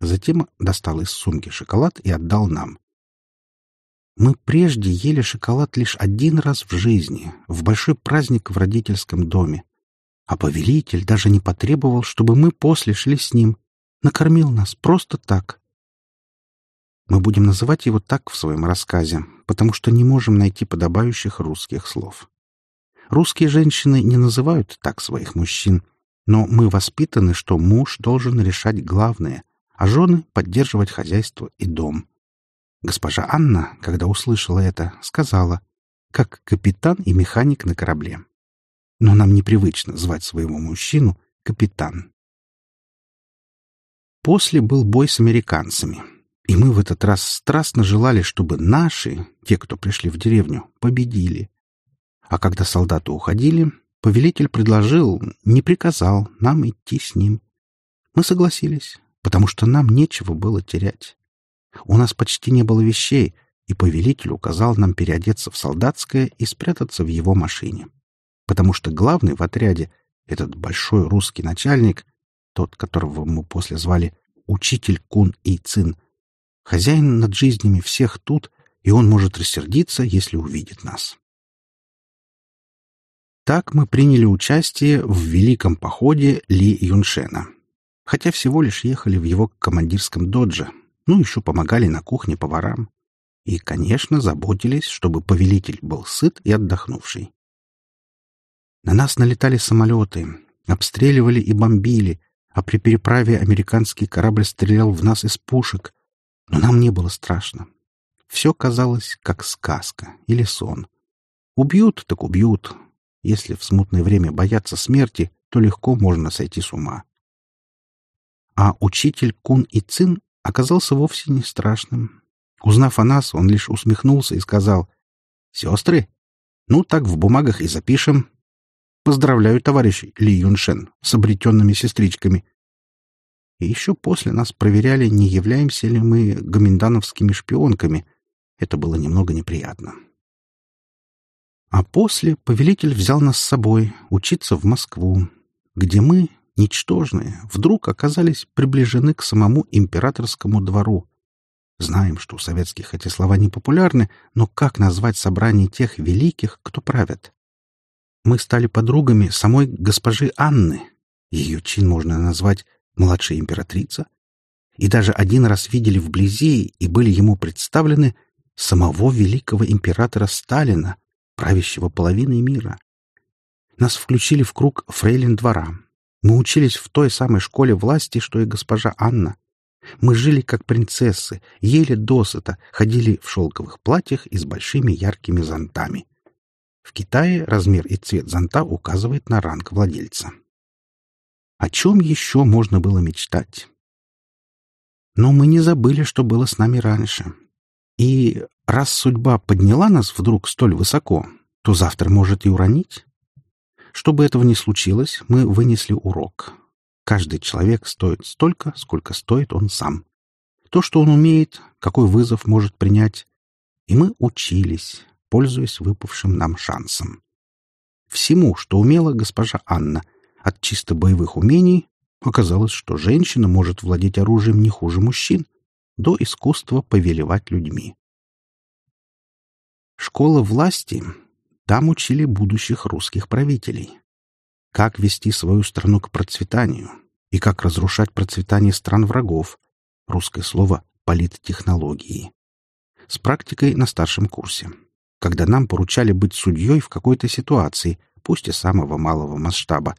Затем достал из сумки шоколад и отдал нам. Мы прежде ели шоколад лишь один раз в жизни, в большой праздник в родительском доме. А повелитель даже не потребовал, чтобы мы после шли с ним. Накормил нас просто так. Мы будем называть его так в своем рассказе, потому что не можем найти подобающих русских слов. Русские женщины не называют так своих мужчин, но мы воспитаны, что муж должен решать главное, а жены — поддерживать хозяйство и дом. Госпожа Анна, когда услышала это, сказала, как капитан и механик на корабле. Но нам непривычно звать своего мужчину капитан. После был бой с американцами, и мы в этот раз страстно желали, чтобы наши, те, кто пришли в деревню, победили. А когда солдаты уходили, повелитель предложил, не приказал нам идти с ним. Мы согласились, потому что нам нечего было терять. У нас почти не было вещей, и повелитель указал нам переодеться в солдатское и спрятаться в его машине. Потому что главный в отряде, этот большой русский начальник, тот, которого мы после звали Учитель Кун и Цин, хозяин над жизнями всех тут, и он может рассердиться, если увидит нас. Так мы приняли участие в великом походе Ли Юншена, хотя всего лишь ехали в его командирском додже, ну еще помогали на кухне поварам и, конечно, заботились, чтобы повелитель был сыт и отдохнувший. На нас налетали самолеты, обстреливали и бомбили, а при переправе американский корабль стрелял в нас из пушек, но нам не было страшно. Все казалось как сказка или сон. Убьют, так убьют, если в смутное время бояться смерти, то легко можно сойти с ума. А учитель Кун и Цин оказался вовсе не страшным. Узнав о нас, он лишь усмехнулся и сказал, «Сестры? Ну, так в бумагах и запишем. Поздравляю, товарищ Ли Юншен, с обретенными сестричками». И еще после нас проверяли, не являемся ли мы гоминдановскими шпионками. Это было немного неприятно. А после повелитель взял нас с собой учиться в Москву, где мы, ничтожные, вдруг оказались приближены к самому императорскому двору. Знаем, что у советских эти слова не популярны, но как назвать собрание тех великих, кто правят? Мы стали подругами самой госпожи Анны. Ее чин можно назвать младшая императрица. И даже один раз видели вблизи и были ему представлены самого великого императора Сталина, правящего половиной мира. Нас включили в круг фрейлин двора. Мы учились в той самой школе власти, что и госпожа Анна. Мы жили как принцессы, ели досыта, ходили в шелковых платьях и с большими яркими зонтами. В Китае размер и цвет зонта указывает на ранг владельца. О чем еще можно было мечтать? Но мы не забыли, что было с нами раньше. И раз судьба подняла нас вдруг столь высоко, то завтра может и уронить. Чтобы этого не случилось, мы вынесли урок. Каждый человек стоит столько, сколько стоит он сам. То, что он умеет, какой вызов может принять. И мы учились, пользуясь выпавшим нам шансом. Всему, что умела госпожа Анна, от чисто боевых умений, оказалось, что женщина может владеть оружием не хуже мужчин, до искусства повелевать людьми. Школа власти — там учили будущих русских правителей. Как вести свою страну к процветанию и как разрушать процветание стран врагов. Русское слово «политтехнологии». С практикой на старшем курсе. Когда нам поручали быть судьей в какой-то ситуации, пусть и самого малого масштаба,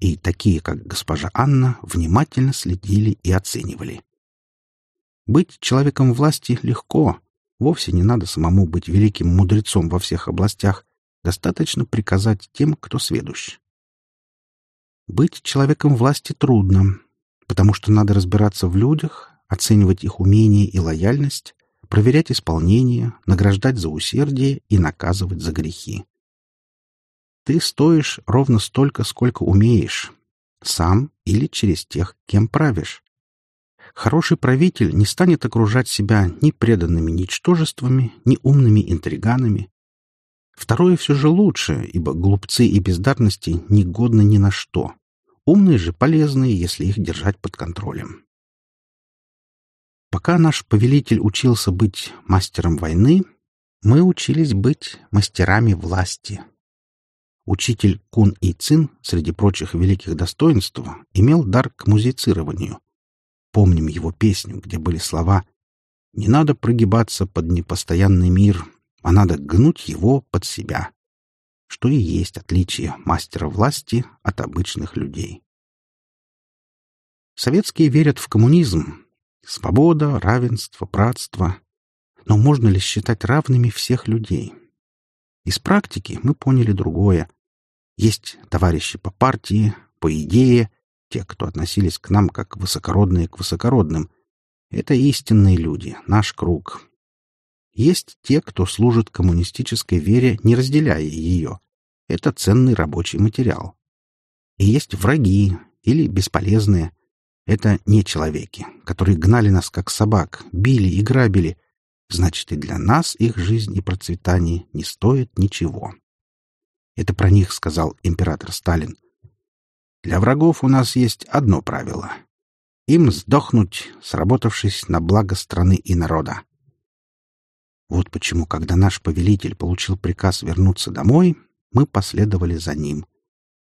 и такие, как госпожа Анна, внимательно следили и оценивали. Быть человеком власти легко. Вовсе не надо самому быть великим мудрецом во всех областях. Достаточно приказать тем, кто сведущ. Быть человеком власти трудно, потому что надо разбираться в людях, оценивать их умения и лояльность, проверять исполнение, награждать за усердие и наказывать за грехи. Ты стоишь ровно столько, сколько умеешь, сам или через тех, кем правишь. Хороший правитель не станет окружать себя ни преданными ничтожествами, ни умными интриганами. Второе все же лучше, ибо глупцы и бездарности негодны ни на что. Умные же полезны, если их держать под контролем. Пока наш повелитель учился быть мастером войны, мы учились быть мастерами власти. Учитель Кун И Цин, среди прочих великих достоинств, имел дар к музицированию. Помним его песню, где были слова «Не надо прогибаться под непостоянный мир, а надо гнуть его под себя», что и есть отличие мастера власти от обычных людей. Советские верят в коммунизм. Свобода, равенство, братство. Но можно ли считать равными всех людей? Из практики мы поняли другое. Есть товарищи по партии, по идее, те, кто относились к нам как высокородные к высокородным. Это истинные люди, наш круг. Есть те, кто служит коммунистической вере, не разделяя ее. Это ценный рабочий материал. И есть враги или бесполезные. Это не человеки, которые гнали нас как собак, били и грабили. Значит, и для нас их жизнь и процветание не стоят ничего. Это про них сказал император Сталин. Для врагов у нас есть одно правило. Им сдохнуть, сработавшись на благо страны и народа. Вот почему, когда наш повелитель получил приказ вернуться домой, мы последовали за ним.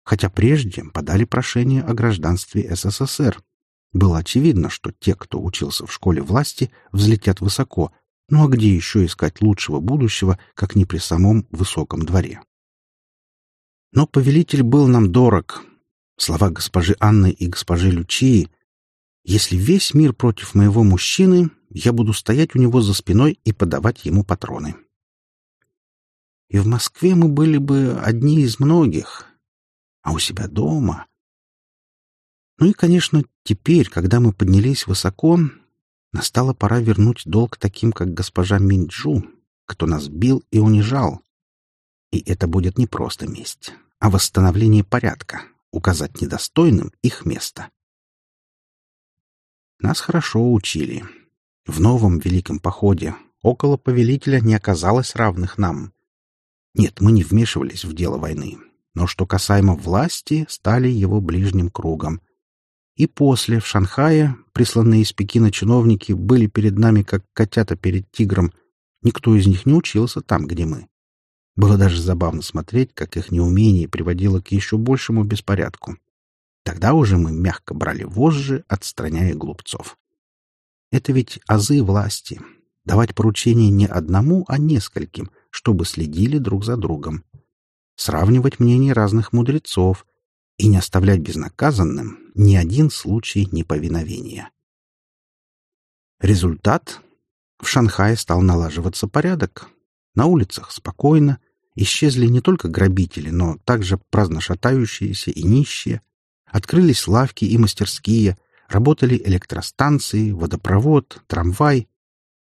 Хотя прежде подали прошение о гражданстве СССР. Было очевидно, что те, кто учился в школе власти, взлетят высоко, ну а где еще искать лучшего будущего, как не при самом высоком дворе? Но повелитель был нам дорог. Слова госпожи Анны и госпожи Лючии «Если весь мир против моего мужчины, я буду стоять у него за спиной и подавать ему патроны». И в Москве мы были бы одни из многих, а у себя дома... Ну и, конечно, теперь, когда мы поднялись высоко, настала пора вернуть долг таким, как госпожа Минджу, кто нас бил и унижал. И это будет не просто месть, а восстановление порядка, указать недостойным их место. Нас хорошо учили. В новом великом походе около повелителя не оказалось равных нам. Нет, мы не вмешивались в дело войны, но что касаемо власти, стали его ближним кругом. И после, в Шанхае, присланные из Пекина чиновники были перед нами, как котята перед тигром. Никто из них не учился там, где мы. Было даже забавно смотреть, как их неумение приводило к еще большему беспорядку. Тогда уже мы мягко брали вожжи, отстраняя глупцов. Это ведь азы власти. Давать поручения не одному, а нескольким, чтобы следили друг за другом. Сравнивать мнения разных мудрецов и не оставлять безнаказанным ни один случай неповиновения. Результат? В Шанхае стал налаживаться порядок. На улицах спокойно, Исчезли не только грабители, но также праздно шатающиеся и нищие. Открылись лавки и мастерские, работали электростанции, водопровод, трамвай.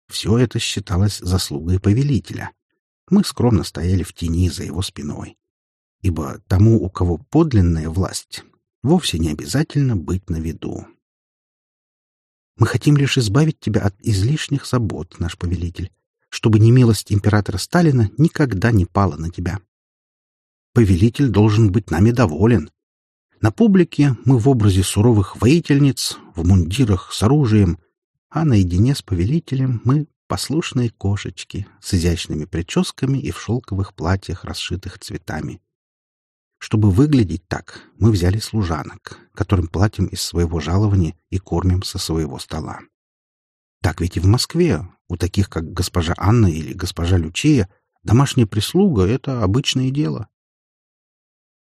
Все это считалось заслугой повелителя. Мы скромно стояли в тени за его спиной. Ибо тому, у кого подлинная власть, вовсе не обязательно быть на виду. Мы хотим лишь избавить тебя от излишних забот, наш повелитель, чтобы немилость императора Сталина никогда не пала на тебя. Повелитель должен быть нами доволен. На публике мы в образе суровых воительниц, в мундирах с оружием, а наедине с повелителем мы послушные кошечки с изящными прическами и в шелковых платьях, расшитых цветами. Чтобы выглядеть так, мы взяли служанок, которым платим из своего жалования и кормим со своего стола. Так ведь и в Москве у таких, как госпожа Анна или госпожа Лючия, домашняя прислуга — это обычное дело.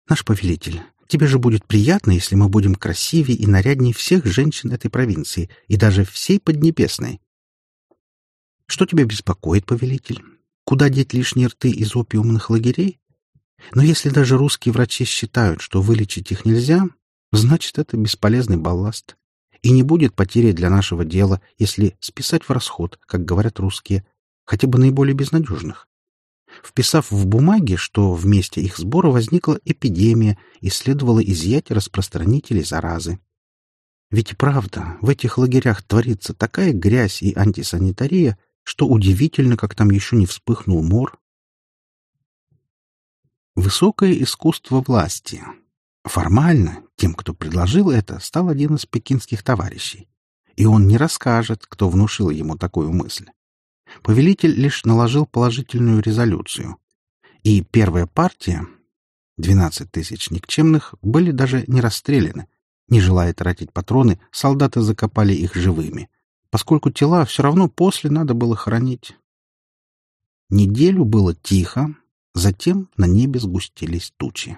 Наш повелитель, тебе же будет приятно, если мы будем красивее и наряднее всех женщин этой провинции и даже всей Поднебесной. Что тебя беспокоит, повелитель? Куда деть лишние рты из опиумных лагерей? Но если даже русские врачи считают, что вылечить их нельзя, значит, это бесполезный балласт и не будет потери для нашего дела, если списать в расход, как говорят русские, хотя бы наиболее безнадежных. Вписав в бумаге, что в месте их сбора возникла эпидемия и следовало изъять распространителей заразы. Ведь правда, в этих лагерях творится такая грязь и антисанитария, что удивительно, как там еще не вспыхнул мор. Высокое искусство власти, Формально тем, кто предложил это, стал один из пекинских товарищей. и он не расскажет, кто внушил ему такую мысль. Повелитель лишь наложил положительную резолюцию. И первая партия, 12 тысяч никчемных, были даже не расстреляны. Не желая тратить патроны, солдаты закопали их живыми, поскольку тела все равно после надо было хоронить. Неделю было тихо, затем на небе сгустились тучи.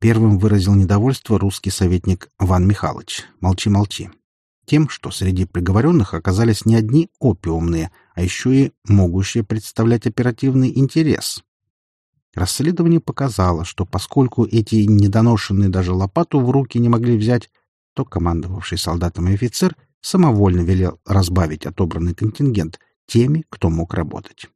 Первым выразил недовольство русский советник Ван Михайлович. Молчи-молчи тем, что среди приговоренных оказались не одни опиумные, а еще и могущие представлять оперативный интерес. Расследование показало, что поскольку эти недоношенные даже лопату в руки не могли взять, то командовавший солдатами офицер самовольно велел разбавить отобранный контингент теми, кто мог работать.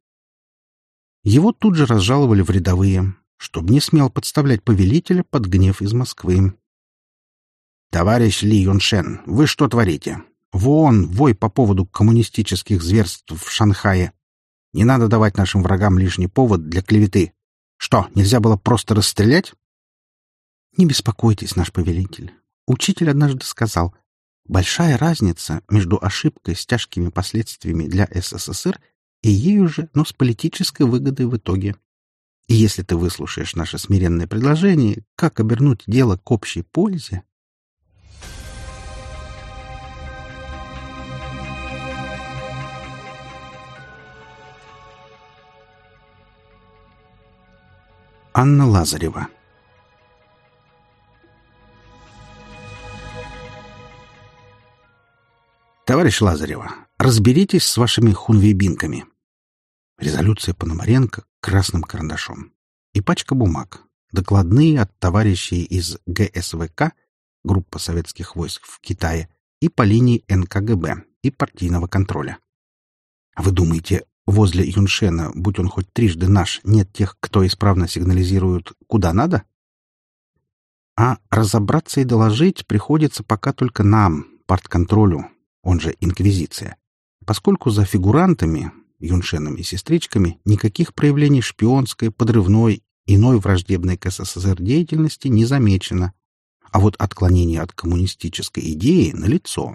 Его тут же разжаловали в рядовые, чтобы не смел подставлять повелителя под гнев из Москвы, «Товарищ Ли Юншен, вы что творите? Вон, вой по поводу коммунистических зверств в Шанхае. Не надо давать нашим врагам лишний повод для клеветы. Что, нельзя было просто расстрелять?» «Не беспокойтесь, наш повелитель. Учитель однажды сказал, большая разница между ошибкой с тяжкими последствиями для СССР и ею же, но с политической выгодой в итоге. И если ты выслушаешь наше смиренное предложение, как обернуть дело к общей пользе, Анна Лазарева Товарищ Лазарева, разберитесь с вашими хунвейбинками. Резолюция Пономаренко красным карандашом. И пачка бумаг. Докладные от товарищей из ГСВК, группа советских войск в Китае, и по линии НКГБ и партийного контроля. Вы думаете, Возле Юншена, будь он хоть трижды наш, нет тех, кто исправно сигнализирует «куда надо»? А разобраться и доложить приходится пока только нам, партконтролю, он же Инквизиция, поскольку за фигурантами, юншенами и сестричками, никаких проявлений шпионской, подрывной, иной враждебной к СССР деятельности не замечено, а вот отклонение от коммунистической идеи налицо.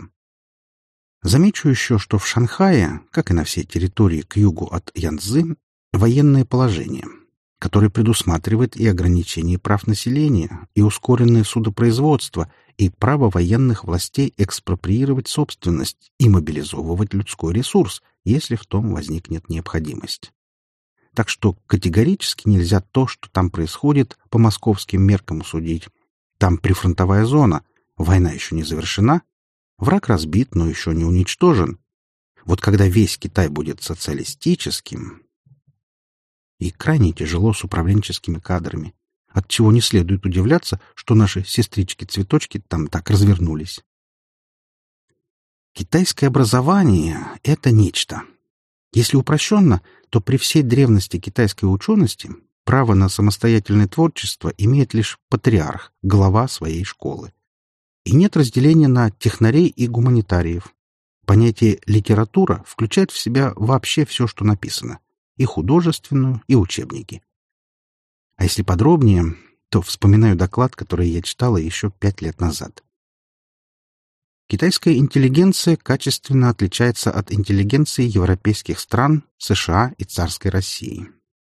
Замечу еще, что в Шанхае, как и на всей территории к югу от Янцзы, военное положение, которое предусматривает и ограничение прав населения, и ускоренное судопроизводство, и право военных властей экспроприировать собственность и мобилизовывать людской ресурс, если в том возникнет необходимость. Так что категорически нельзя то, что там происходит, по московским меркам судить. Там прифронтовая зона, война еще не завершена, Враг разбит, но еще не уничтожен. Вот когда весь Китай будет социалистическим... И крайне тяжело с управленческими кадрами, от чего не следует удивляться, что наши сестрички-цветочки там так развернулись. Китайское образование — это нечто. Если упрощенно, то при всей древности китайской учености право на самостоятельное творчество имеет лишь патриарх, глава своей школы. И нет разделения на технарей и гуманитариев. Понятие «литература» включает в себя вообще все, что написано. И художественную, и учебники. А если подробнее, то вспоминаю доклад, который я читала еще пять лет назад. Китайская интеллигенция качественно отличается от интеллигенции европейских стран, США и царской России.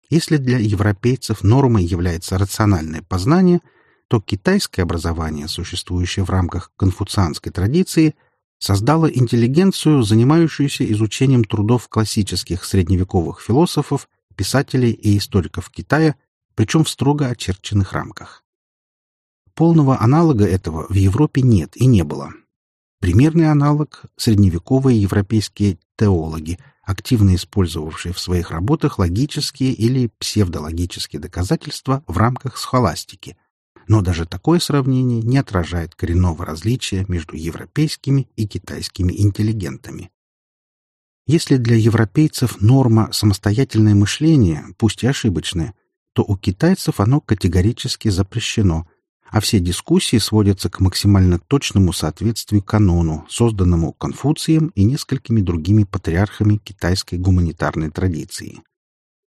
Если для европейцев нормой является рациональное познание – то китайское образование, существующее в рамках конфуцианской традиции, создало интеллигенцию, занимающуюся изучением трудов классических средневековых философов, писателей и историков Китая, причем в строго очерченных рамках. Полного аналога этого в Европе нет и не было. Примерный аналог — средневековые европейские теологи, активно использовавшие в своих работах логические или псевдологические доказательства в рамках схоластики — но даже такое сравнение не отражает коренного различия между европейскими и китайскими интеллигентами. Если для европейцев норма самостоятельное мышление, пусть и ошибочное, то у китайцев оно категорически запрещено, а все дискуссии сводятся к максимально точному соответствию канону, созданному Конфуцием и несколькими другими патриархами китайской гуманитарной традиции.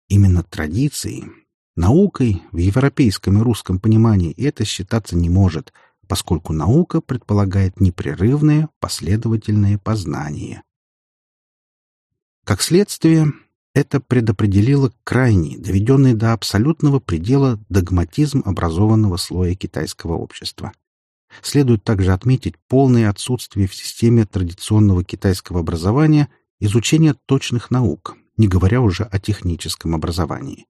Именно традиции, Наукой в европейском и русском понимании это считаться не может, поскольку наука предполагает непрерывное последовательное познание. Как следствие, это предопределило крайний, доведенный до абсолютного предела догматизм образованного слоя китайского общества. Следует также отметить полное отсутствие в системе традиционного китайского образования изучения точных наук, не говоря уже о техническом образовании.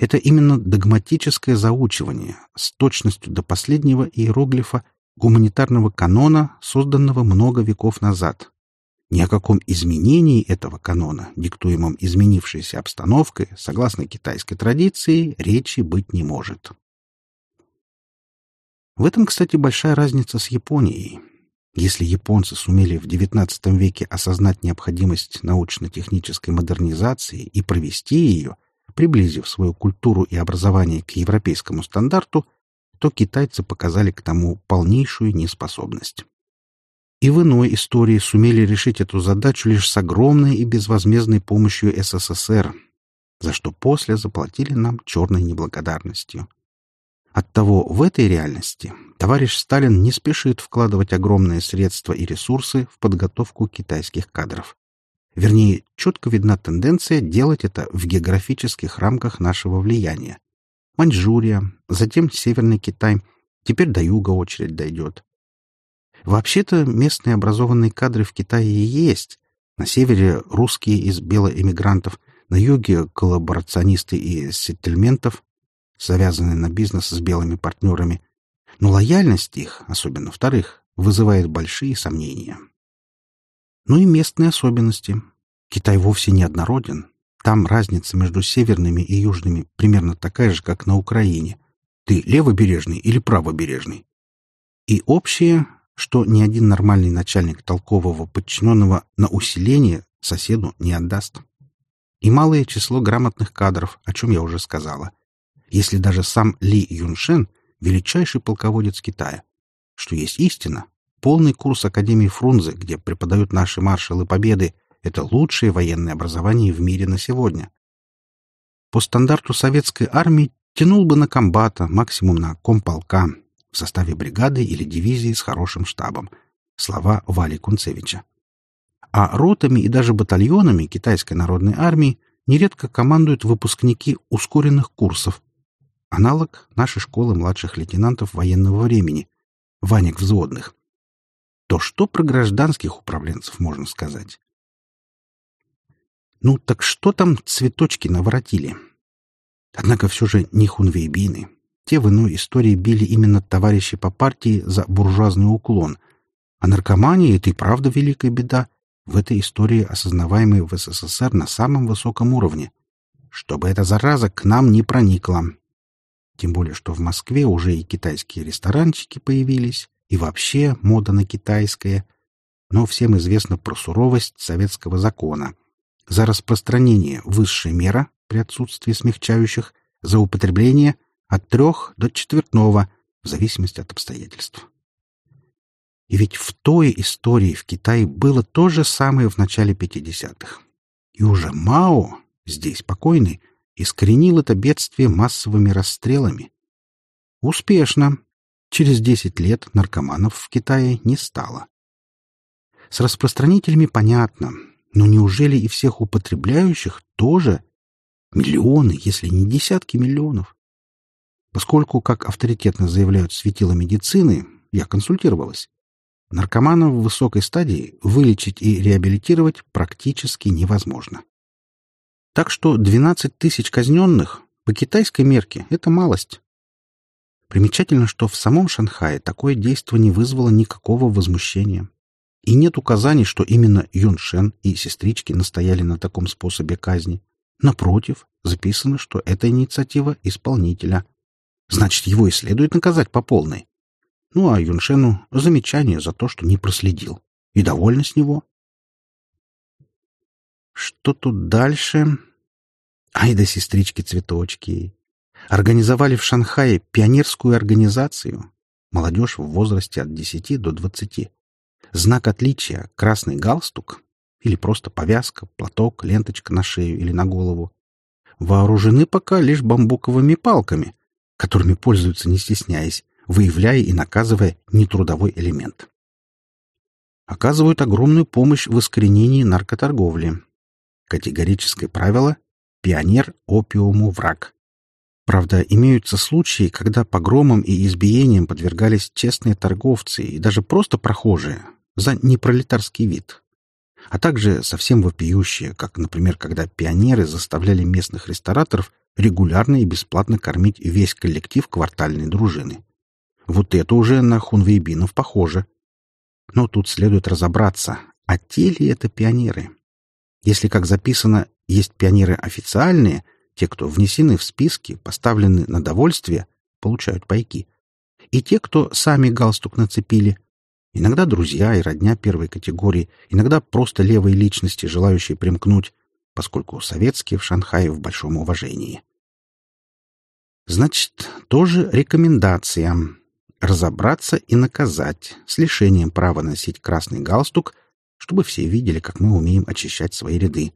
Это именно догматическое заучивание с точностью до последнего иероглифа гуманитарного канона, созданного много веков назад. Ни о каком изменении этого канона, диктуемом изменившейся обстановкой, согласно китайской традиции, речи быть не может. В этом, кстати, большая разница с Японией. Если японцы сумели в XIX веке осознать необходимость научно-технической модернизации и провести ее, приблизив свою культуру и образование к европейскому стандарту, то китайцы показали к тому полнейшую неспособность. И в иной истории сумели решить эту задачу лишь с огромной и безвозмездной помощью СССР, за что после заплатили нам черной неблагодарностью. Оттого в этой реальности товарищ Сталин не спешит вкладывать огромные средства и ресурсы в подготовку китайских кадров. Вернее, четко видна тенденция делать это в географических рамках нашего влияния. Маньчжурия, затем Северный Китай, теперь до юга очередь дойдет. Вообще-то местные образованные кадры в Китае есть. На севере русские из белоэмигрантов, на юге коллаборационисты и сеттельментов, завязанные на бизнес с белыми партнерами, но лояльность их, особенно вторых, вызывает большие сомнения. Ну и местные особенности. Китай вовсе не однороден. Там разница между северными и южными примерно такая же, как на Украине. Ты левобережный или правобережный? И общее, что ни один нормальный начальник толкового подчиненного на усиление соседу не отдаст. И малое число грамотных кадров, о чем я уже сказала если даже сам Ли Юншен — величайший полководец Китая, что есть истина. Полный курс Академии Фрунзе, где преподают наши маршалы Победы, это лучшее военное образование в мире на сегодня. По стандарту советской армии тянул бы на комбата, максимум на комполка, в составе бригады или дивизии с хорошим штабом. Слова Вали Кунцевича. А ротами и даже батальонами китайской народной армии нередко командуют выпускники ускоренных курсов, Аналог нашей школы младших лейтенантов военного времени, Ваник взводных. То что про гражданских управленцев можно сказать? Ну, так что там цветочки наворотили? Однако все же не хунвейбины. Те в иной истории били именно товарищи по партии за буржуазный уклон. А наркомания — это и правда великая беда, в этой истории осознаваемой в СССР на самом высоком уровне. Чтобы эта зараза к нам не проникла, тем более, что в Москве уже и китайские ресторанчики появились, и вообще мода на китайское. Но всем известно про суровость советского закона. За распространение высшая мера при отсутствии смягчающих, за употребление от трех до четвертного, в зависимости от обстоятельств. И ведь в той истории в Китае было то же самое в начале 50-х. И уже Мао, здесь покойный, искоренил это бедствие массовыми расстрелами. Успешно. Через 10 лет наркоманов в Китае не стало. С распространителями понятно, но неужели и всех употребляющих тоже? Миллионы, если не десятки миллионов. Поскольку, как авторитетно заявляют светила медицины, я консультировалась, наркоманов в высокой стадии вылечить и реабилитировать практически невозможно. Так что 12 тысяч казненных по китайской мерке — это малость. Примечательно, что в самом Шанхае такое действие не вызвало никакого возмущения. И нет указаний, что именно Юн Шен и сестрички настояли на таком способе казни. Напротив, записано, что это инициатива исполнителя. Значит, его и следует наказать по полной. Ну, а Юншену замечание за то, что не проследил. И довольна с него. Что тут дальше? Ай да сестрички-цветочки. Организовали в Шанхае пионерскую организацию. Молодежь в возрасте от 10 до 20. Знак отличия — красный галстук или просто повязка, платок, ленточка на шею или на голову. Вооружены пока лишь бамбуковыми палками, которыми пользуются не стесняясь, выявляя и наказывая нетрудовой элемент. Оказывают огромную помощь в искоренении наркоторговли. Категорическое правило «пионер опиуму враг». Правда, имеются случаи, когда погромам и избиениям подвергались честные торговцы и даже просто прохожие за непролетарский вид. А также совсем вопиющие, как, например, когда пионеры заставляли местных рестораторов регулярно и бесплатно кормить весь коллектив квартальной дружины. Вот это уже на хунвейбинов похоже. Но тут следует разобраться, а те ли это пионеры? Если, как записано, есть пионеры официальные — те, кто внесены в списки, поставлены на довольствие, получают пайки. И те, кто сами галстук нацепили. Иногда друзья и родня первой категории, иногда просто левые личности, желающие примкнуть, поскольку советские в Шанхае в большом уважении. Значит, тоже рекомендация разобраться и наказать с лишением права носить красный галстук, чтобы все видели, как мы умеем очищать свои ряды.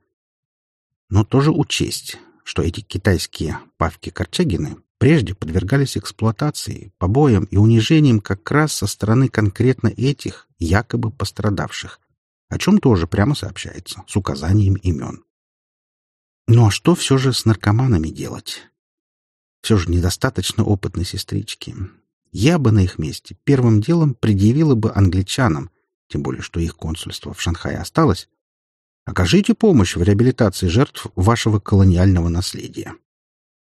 Но тоже учесть, что эти китайские павки-корчагины прежде подвергались эксплуатации, побоям и унижениям как раз со стороны конкретно этих якобы пострадавших, о чем тоже прямо сообщается, с указанием имен. Ну а что все же с наркоманами делать? Все же недостаточно опытной сестрички. Я бы на их месте первым делом предъявила бы англичанам, тем более что их консульство в Шанхае осталось, Окажите помощь в реабилитации жертв вашего колониального наследия.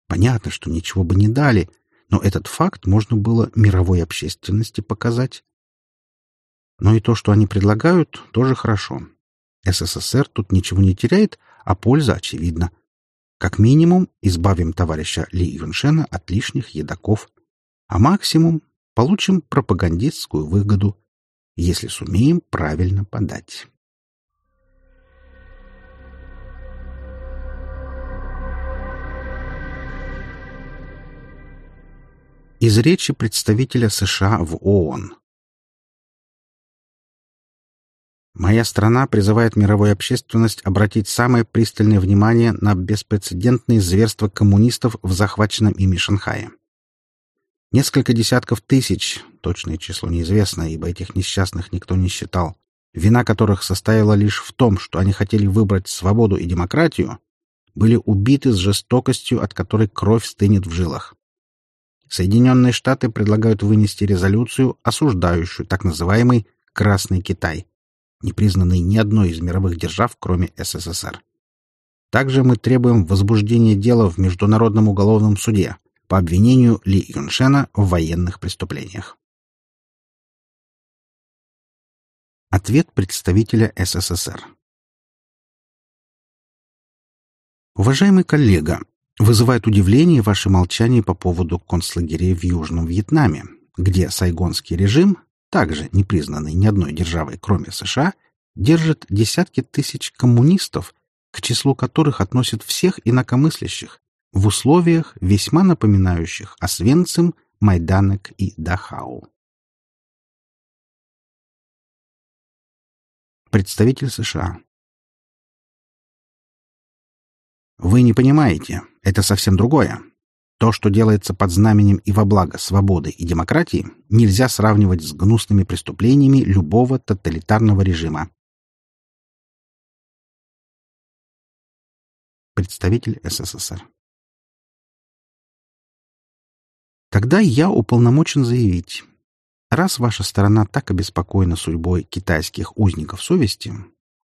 Понятно, что ничего бы не дали, но этот факт можно было мировой общественности показать. Но и то, что они предлагают, тоже хорошо. СССР тут ничего не теряет, а польза очевидна. Как минимум, избавим товарища Ли Юншена от лишних едоков, а максимум получим пропагандистскую выгоду, если сумеем правильно подать. Из речи представителя США в ООН. Моя страна призывает мировую общественность обратить самое пристальное внимание на беспрецедентные зверства коммунистов в захваченном ими Шанхае. Несколько десятков тысяч, точное число неизвестно, ибо этих несчастных никто не считал, вина которых состояла лишь в том, что они хотели выбрать свободу и демократию, были убиты с жестокостью, от которой кровь стынет в жилах. Соединенные Штаты предлагают вынести резолюцию, осуждающую так называемый «Красный Китай», не признанный ни одной из мировых держав, кроме СССР. Также мы требуем возбуждения дела в Международном уголовном суде по обвинению Ли Юншена в военных преступлениях. Ответ представителя СССР Уважаемый коллега, Вызывает удивление ваше молчание по поводу концлагерей в Южном Вьетнаме, где сайгонский режим, также не признанный ни одной державой, кроме США, держит десятки тысяч коммунистов, к числу которых относят всех инакомыслящих, в условиях, весьма напоминающих Освенцим, Майданек и Дахау. Представитель США. Вы не понимаете, это совсем другое. То, что делается под знаменем и во благо свободы и демократии, нельзя сравнивать с гнусными преступлениями любого тоталитарного режима. Представитель СССР. Тогда я уполномочен заявить, раз ваша сторона так обеспокоена судьбой китайских узников совести,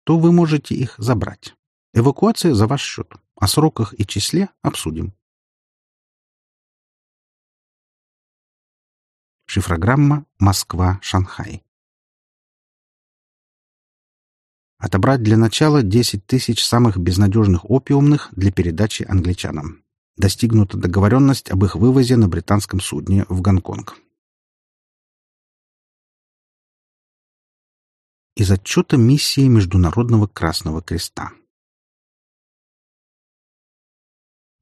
то вы можете их забрать. Эвакуация за ваш счет. О сроках и числе обсудим. Шифрограмма Москва-Шанхай. Отобрать для начала 10 тысяч самых безнадежных опиумных для передачи англичанам. Достигнута договоренность об их вывозе на британском судне в Гонконг. Из отчета миссии Международного Красного Креста.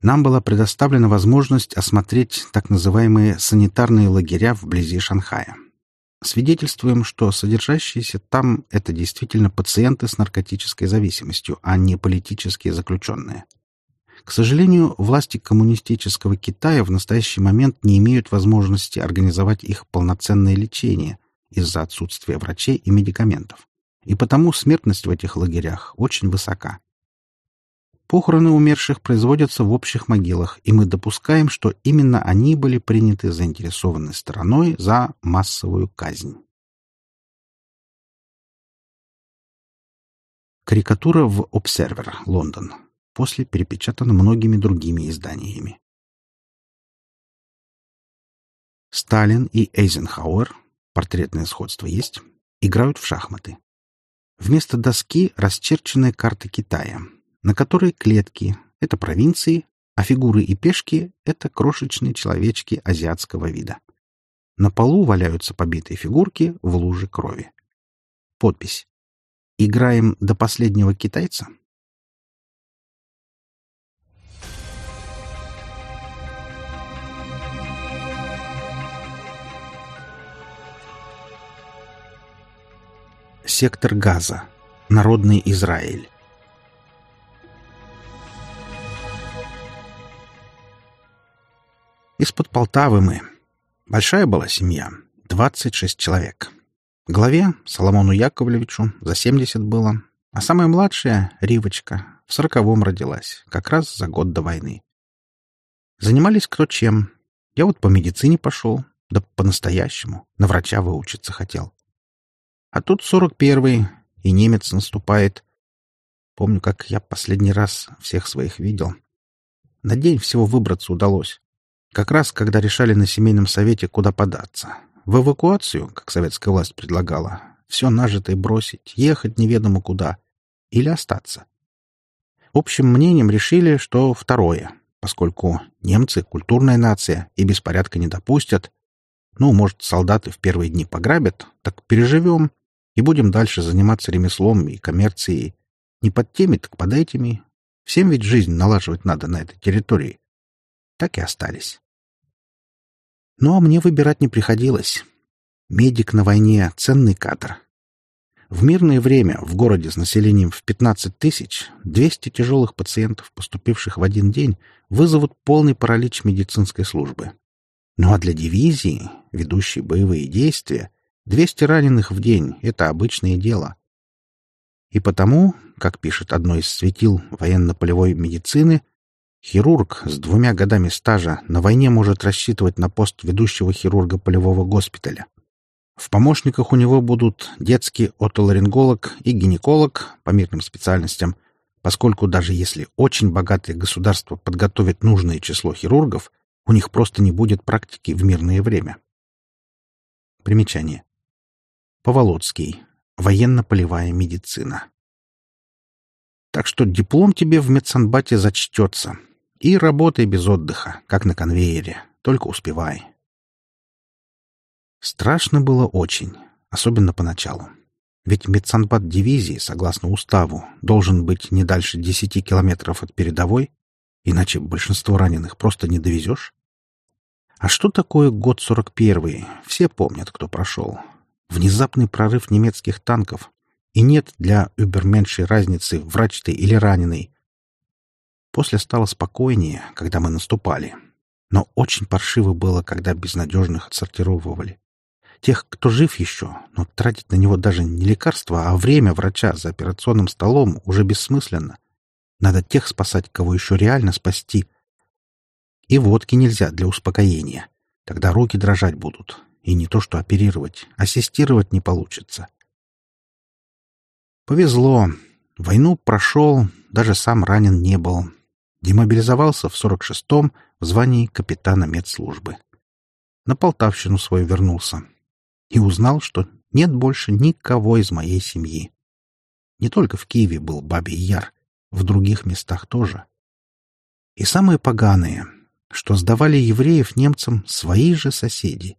Нам была предоставлена возможность осмотреть так называемые санитарные лагеря вблизи Шанхая. Свидетельствуем, что содержащиеся там — это действительно пациенты с наркотической зависимостью, а не политические заключенные. К сожалению, власти коммунистического Китая в настоящий момент не имеют возможности организовать их полноценное лечение из-за отсутствия врачей и медикаментов. И потому смертность в этих лагерях очень высока. Похороны умерших производятся в общих могилах, и мы допускаем, что именно они были приняты заинтересованной стороной за массовую казнь. Карикатура в Observer, Лондон. После перепечатана многими другими изданиями. Сталин и Эйзенхауэр, портретное сходство есть, играют в шахматы. Вместо доски расчерченная карта Китая — на которой клетки — это провинции, а фигуры и пешки — это крошечные человечки азиатского вида. На полу валяются побитые фигурки в луже крови. Подпись. Играем до последнего китайца? Сектор Газа. Народный Израиль. Из-под Полтавы мы. Большая была семья. двадцать шесть человек. Главе, Соломону Яковлевичу, за семьдесят было. А самая младшая, Ривочка, в сороковом родилась, как раз за год до войны. Занимались кто чем. Я вот по медицине пошел, да по-настоящему, на врача выучиться хотел. А тут сорок первый, и немец наступает. Помню, как я последний раз всех своих видел. На день всего выбраться удалось. Как раз, когда решали на семейном совете, куда податься. В эвакуацию, как советская власть предлагала, все нажитое бросить, ехать неведомо куда. Или остаться. Общим мнением решили, что второе, поскольку немцы — культурная нация и беспорядка не допустят. Ну, может, солдаты в первые дни пограбят, так переживем и будем дальше заниматься ремеслом и коммерцией. Не под теми, так под этими. Всем ведь жизнь налаживать надо на этой территории так и остались. Ну, а мне выбирать не приходилось. Медик на войне — ценный кадр. В мирное время в городе с населением в 15 тысяч 200 тяжелых пациентов, поступивших в один день, вызовут полный паралич медицинской службы. Ну а для дивизии, ведущей боевые действия, 200 раненых в день — это обычное дело. И потому, как пишет одно из светил военно-полевой медицины, Хирург с двумя годами стажа на войне может рассчитывать на пост ведущего хирурга полевого госпиталя. В помощниках у него будут детский отоларинголог и гинеколог по мирным специальностям, поскольку даже если очень богатые государства подготовят нужное число хирургов, у них просто не будет практики в мирное время. Примечание. Поволоцкий. Военно-полевая медицина. Так что диплом тебе в медсанбате зачтется, и работай без отдыха, как на конвейере. Только успевай. Страшно было очень, особенно поначалу. Ведь медсанбат дивизии, согласно уставу, должен быть не дальше десяти километров от передовой, иначе большинство раненых просто не довезешь. А что такое год сорок первый? Все помнят, кто прошел. Внезапный прорыв немецких танков. И нет для übermenschей разницы, врач ты или раненый. После стало спокойнее, когда мы наступали. Но очень паршиво было, когда безнадежных отсортировывали. Тех, кто жив еще, но тратить на него даже не лекарства, а время врача за операционным столом уже бессмысленно. Надо тех спасать, кого еще реально спасти. И водки нельзя для успокоения. Тогда руки дрожать будут. И не то что оперировать, ассистировать не получится. Повезло. Войну прошел, даже сам ранен не был. Демобилизовался в 46-м в звании капитана медслужбы. На Полтавщину свою вернулся. И узнал, что нет больше никого из моей семьи. Не только в Киеве был Бабий Яр, в других местах тоже. И самое поганое, что сдавали евреев немцам свои же соседи.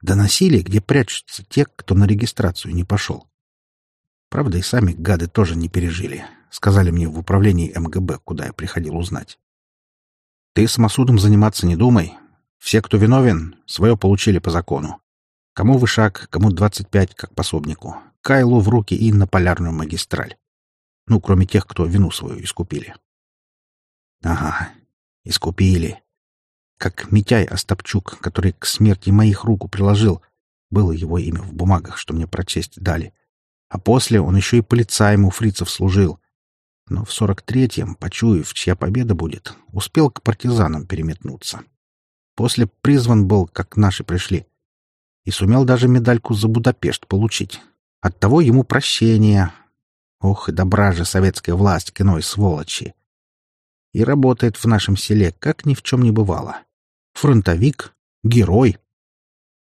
Доносили, где прячутся те, кто на регистрацию не пошел. Правда, и сами гады тоже не пережили. Сказали мне в управлении МГБ, куда я приходил узнать. Ты самосудом заниматься не думай. Все, кто виновен, свое получили по закону. Кому вышаг, кому двадцать пять, как пособнику. Кайлу в руки и на полярную магистраль. Ну, кроме тех, кто вину свою искупили. Ага, искупили. Как Митяй Остапчук, который к смерти моих руку приложил. Было его имя в бумагах, что мне прочесть дали. А после он еще и полицаем у фрицев служил. Но в сорок третьем, почуяв, чья победа будет, успел к партизанам переметнуться. После призван был, как наши пришли. И сумел даже медальку за Будапешт получить. Оттого ему прощение. Ох, и добра же советская власть к иной сволочи. И работает в нашем селе, как ни в чем не бывало. Фронтовик, герой.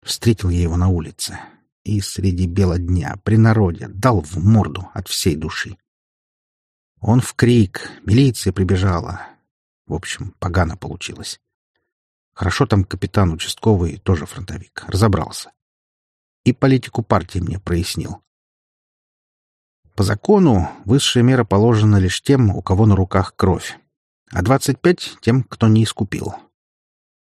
Встретил я его на улице. И среди бела дня, при народе, дал в морду от всей души. Он в крик, милиция прибежала. В общем, погано получилось. Хорошо там капитан участковый, тоже фронтовик, разобрался. И политику партии мне прояснил. По закону высшая мера положена лишь тем, у кого на руках кровь, а 25 — тем, кто не искупил.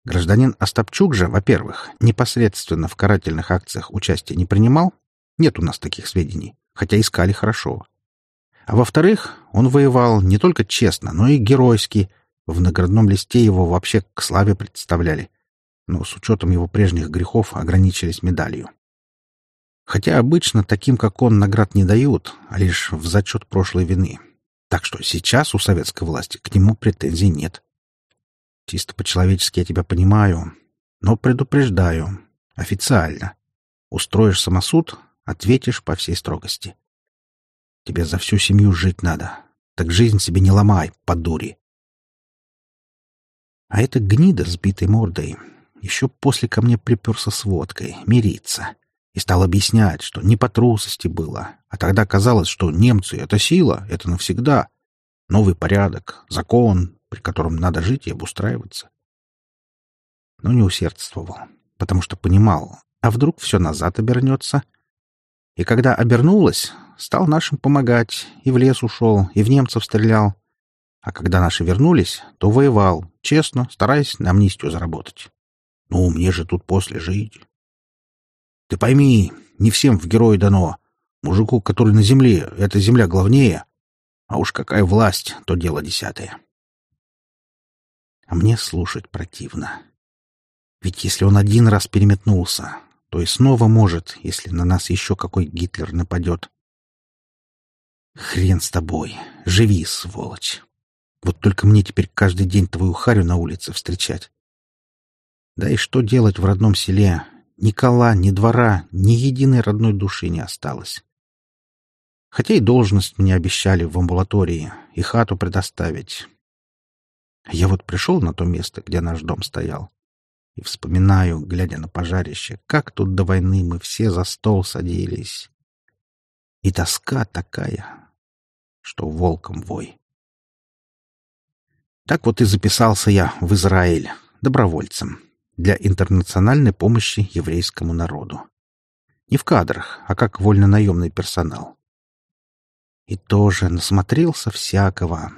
Гражданин Остапчук же, во-первых, непосредственно в карательных акциях участия не принимал, нет у нас таких сведений, хотя искали хорошо. А во-вторых, он воевал не только честно, но и геройски, в наградном листе его вообще к славе представляли, но с учетом его прежних грехов ограничились медалью. Хотя обычно таким, как он, наград не дают, а лишь в зачет прошлой вины. Так что сейчас у советской власти к нему претензий нет. Чисто по-человечески я тебя понимаю, но предупреждаю. Официально. Устроишь самосуд, ответишь по всей строгости. Тебе за всю семью жить надо. Так жизнь себе не ломай, по дури. А эта гнида с битой мордой еще после ко мне приперся с водкой, мириться. И стал объяснять, что не по трусости было, а тогда казалось, что немцы — это сила, это навсегда. Новый порядок, закон, при котором надо жить и обустраиваться. Но не усердствовал, потому что понимал, а вдруг все назад обернется. И когда обернулось, стал нашим помогать, и в лес ушел, и в немцев стрелял. А когда наши вернулись, то воевал, честно, стараясь на амнистию заработать. Ну, мне же тут после жить. Ты пойми, не всем в герои дано. Мужику, который на земле, эта земля главнее. А уж какая власть, то дело десятое. А мне слушать противно. Ведь если он один раз переметнулся, то и снова может, если на нас еще какой Гитлер нападет. Хрен с тобой. Живи, сволочь. Вот только мне теперь каждый день твою харю на улице встречать. Да и что делать в родном селе? Ни кола, ни двора, ни единой родной души не осталось. Хотя и должность мне обещали в амбулатории, и хату предоставить. Я вот пришел на то место, где наш дом стоял, и вспоминаю, глядя на пожарище, как тут до войны мы все за стол садились. И тоска такая, что волком вой. Так вот и записался я в Израиль добровольцем для интернациональной помощи еврейскому народу. Не в кадрах, а как вольнонаемный персонал. И тоже насмотрелся всякого.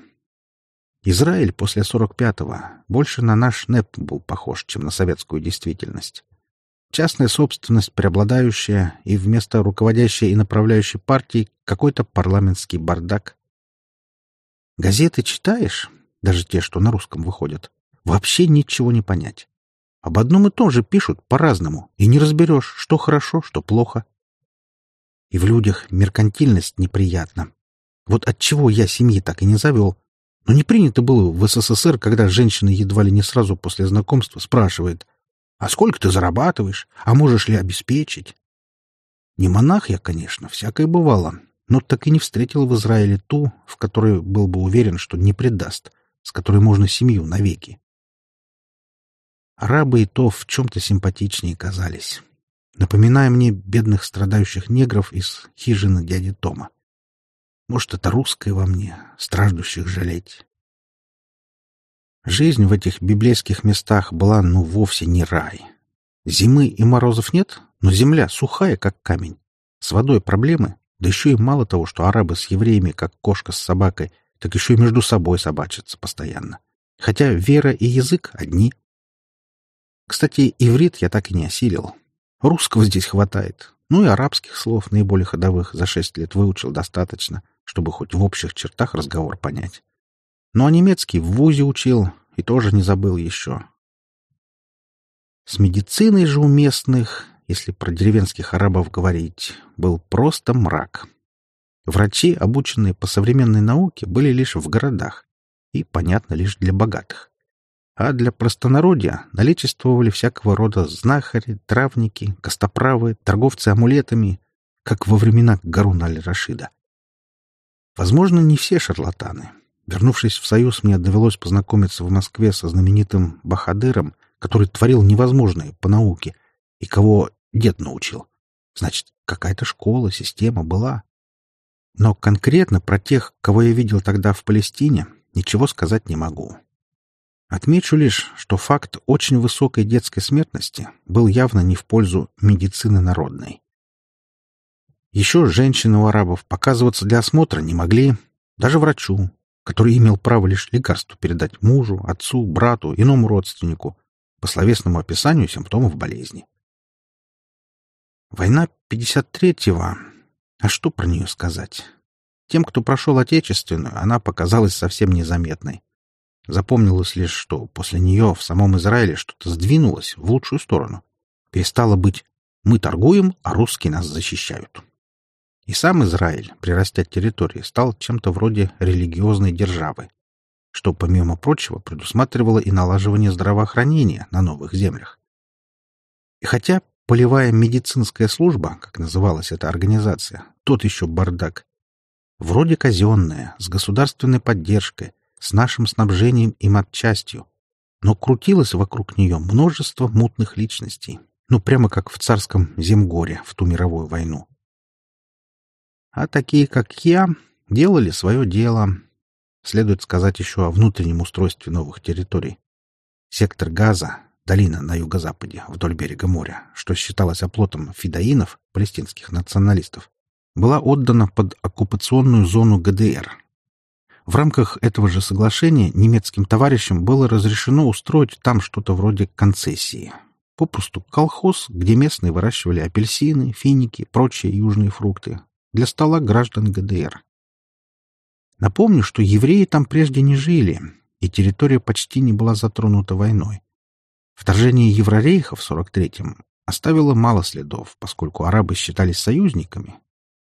Израиль после 45-го больше на наш НЭП был похож, чем на советскую действительность. Частная собственность преобладающая, и вместо руководящей и направляющей партии какой-то парламентский бардак. Газеты читаешь, даже те, что на русском выходят, вообще ничего не понять. Об одном и том же пишут по-разному, и не разберешь, что хорошо, что плохо. И в людях меркантильность неприятна. Вот от чего я семьи так и не завел. Но не принято было в СССР, когда женщина едва ли не сразу после знакомства спрашивает, «А сколько ты зарабатываешь? А можешь ли обеспечить?» Не монах я, конечно, всякое бывало, но так и не встретил в Израиле ту, в которой был бы уверен, что не предаст, с которой можно семью навеки. Арабы и то в чем-то симпатичнее казались, напоминая мне бедных страдающих негров из хижины дяди Тома. Может, это русское во мне, страждущих жалеть. Жизнь в этих библейских местах была ну вовсе не рай. Зимы и морозов нет, но земля сухая, как камень. С водой проблемы, да еще и мало того, что арабы с евреями, как кошка с собакой, так еще и между собой собачатся постоянно. Хотя вера и язык одни. Кстати, иврит я так и не осилил. Русского здесь хватает. Ну и арабских слов, наиболее ходовых, за шесть лет выучил достаточно, чтобы хоть в общих чертах разговор понять. Ну а немецкий в ВУЗе учил и тоже не забыл еще. С медициной же у местных, если про деревенских арабов говорить, был просто мрак. Врачи, обученные по современной науке, были лишь в городах и, понятно, лишь для богатых. А для простонародья наличествовали всякого рода знахари, травники, костоправы, торговцы амулетами, как во времена Гаруна аль-Рашида. Возможно, не все шарлатаны. Вернувшись в Союз, мне довелось познакомиться в Москве со знаменитым Бахадыром, который творил невозможное по науке и кого дед научил. Значит, какая-то школа, система была. Но конкретно про тех, кого я видел тогда в Палестине, ничего сказать не могу. Отмечу лишь, что факт очень высокой детской смертности был явно не в пользу медицины народной. Еще женщины у арабов показываться для осмотра не могли, даже врачу, который имел право лишь лекарство передать мужу, отцу, брату, иному родственнику, по словесному описанию симптомов болезни. Война 53-го а что про нее сказать? Тем, кто прошел Отечественную, она показалась совсем незаметной. Запомнилось лишь, что после нее в самом Израиле что-то сдвинулось в лучшую сторону. Перестало быть «мы торгуем, а русские нас защищают». И сам Израиль, прирастя территории, стал чем-то вроде религиозной державы, что, помимо прочего, предусматривало и налаживание здравоохранения на новых землях. И хотя Полевая медицинская служба, как называлась эта организация, тот еще бардак. Вроде казенная, с государственной поддержкой, с нашим снабжением и матчастью. Но крутилось вокруг нее множество мутных личностей. Ну, прямо как в царском Земгоре в ту мировую войну. А такие, как я, делали свое дело. Следует сказать еще о внутреннем устройстве новых территорий. Сектор газа, долина на юго-западе, вдоль берега моря, что считалось оплотом фидаинов, палестинских националистов, была отдана под оккупационную зону ГДР. В рамках этого же соглашения немецким товарищам было разрешено устроить там что-то вроде концессии. Попросту колхоз, где местные выращивали апельсины, финики, прочие южные фрукты для стола граждан ГДР. Напомню, что евреи там прежде не жили, и территория почти не была затронута войной. Вторжение Еврорейха в 43-м оставило мало следов, поскольку арабы считались союзниками.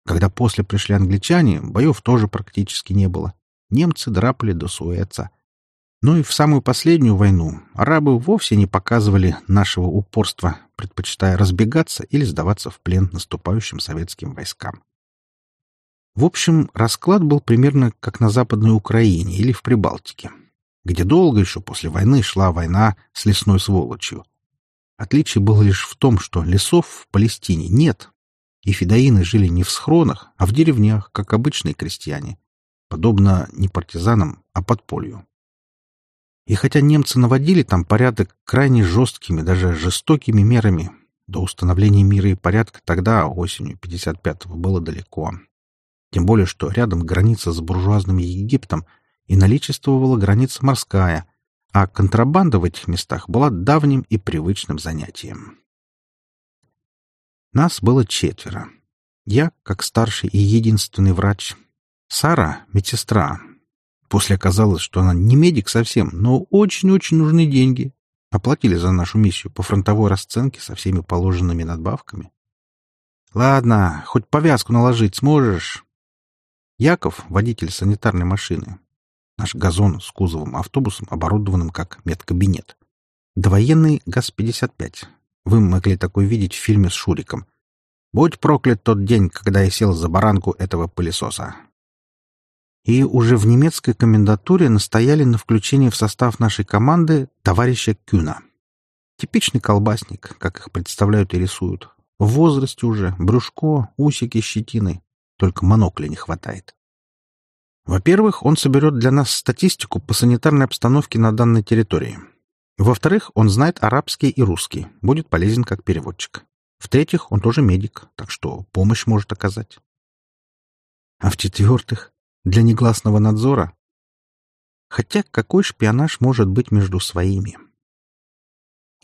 Когда после пришли англичане, боев тоже практически не было. Немцы драпали до Суэца. Но и в самую последнюю войну арабы вовсе не показывали нашего упорства, предпочитая разбегаться или сдаваться в плен наступающим советским войскам. В общем, расклад был примерно как на Западной Украине или в Прибалтике где долго еще после войны шла война с лесной сволочью. Отличие было лишь в том, что лесов в Палестине нет, и фидаины жили не в схронах, а в деревнях, как обычные крестьяне, подобно не партизанам, а подполью. И хотя немцы наводили там порядок крайне жесткими, даже жестокими мерами, до установления мира и порядка тогда, осенью 55-го, было далеко. Тем более, что рядом граница с буржуазным Египтом — и наличествовала граница морская, а контрабанда в этих местах была давним и привычным занятием. Нас было четверо. Я, как старший и единственный врач. Сара — медсестра. После оказалось, что она не медик совсем, но очень-очень нужны деньги. Оплатили за нашу миссию по фронтовой расценке со всеми положенными надбавками. Ладно, хоть повязку наложить сможешь. Яков — водитель санитарной машины. Наш газон с кузовом автобусом, оборудованным как медкабинет. Довоенный ГАЗ-55. Вы могли такой видеть в фильме с Шуриком. Будь проклят тот день, когда я сел за баранку этого пылесоса. И уже в немецкой комендатуре настояли на включении в состав нашей команды товарища Кюна. Типичный колбасник, как их представляют и рисуют. В возрасте уже, брюшко, усики, щетины. Только монокля не хватает. Во-первых, он соберет для нас статистику по санитарной обстановке на данной территории. Во-вторых, он знает арабский и русский, будет полезен как переводчик. В-третьих, он тоже медик, так что помощь может оказать. А в-четвертых, для негласного надзора. Хотя какой шпионаж может быть между своими?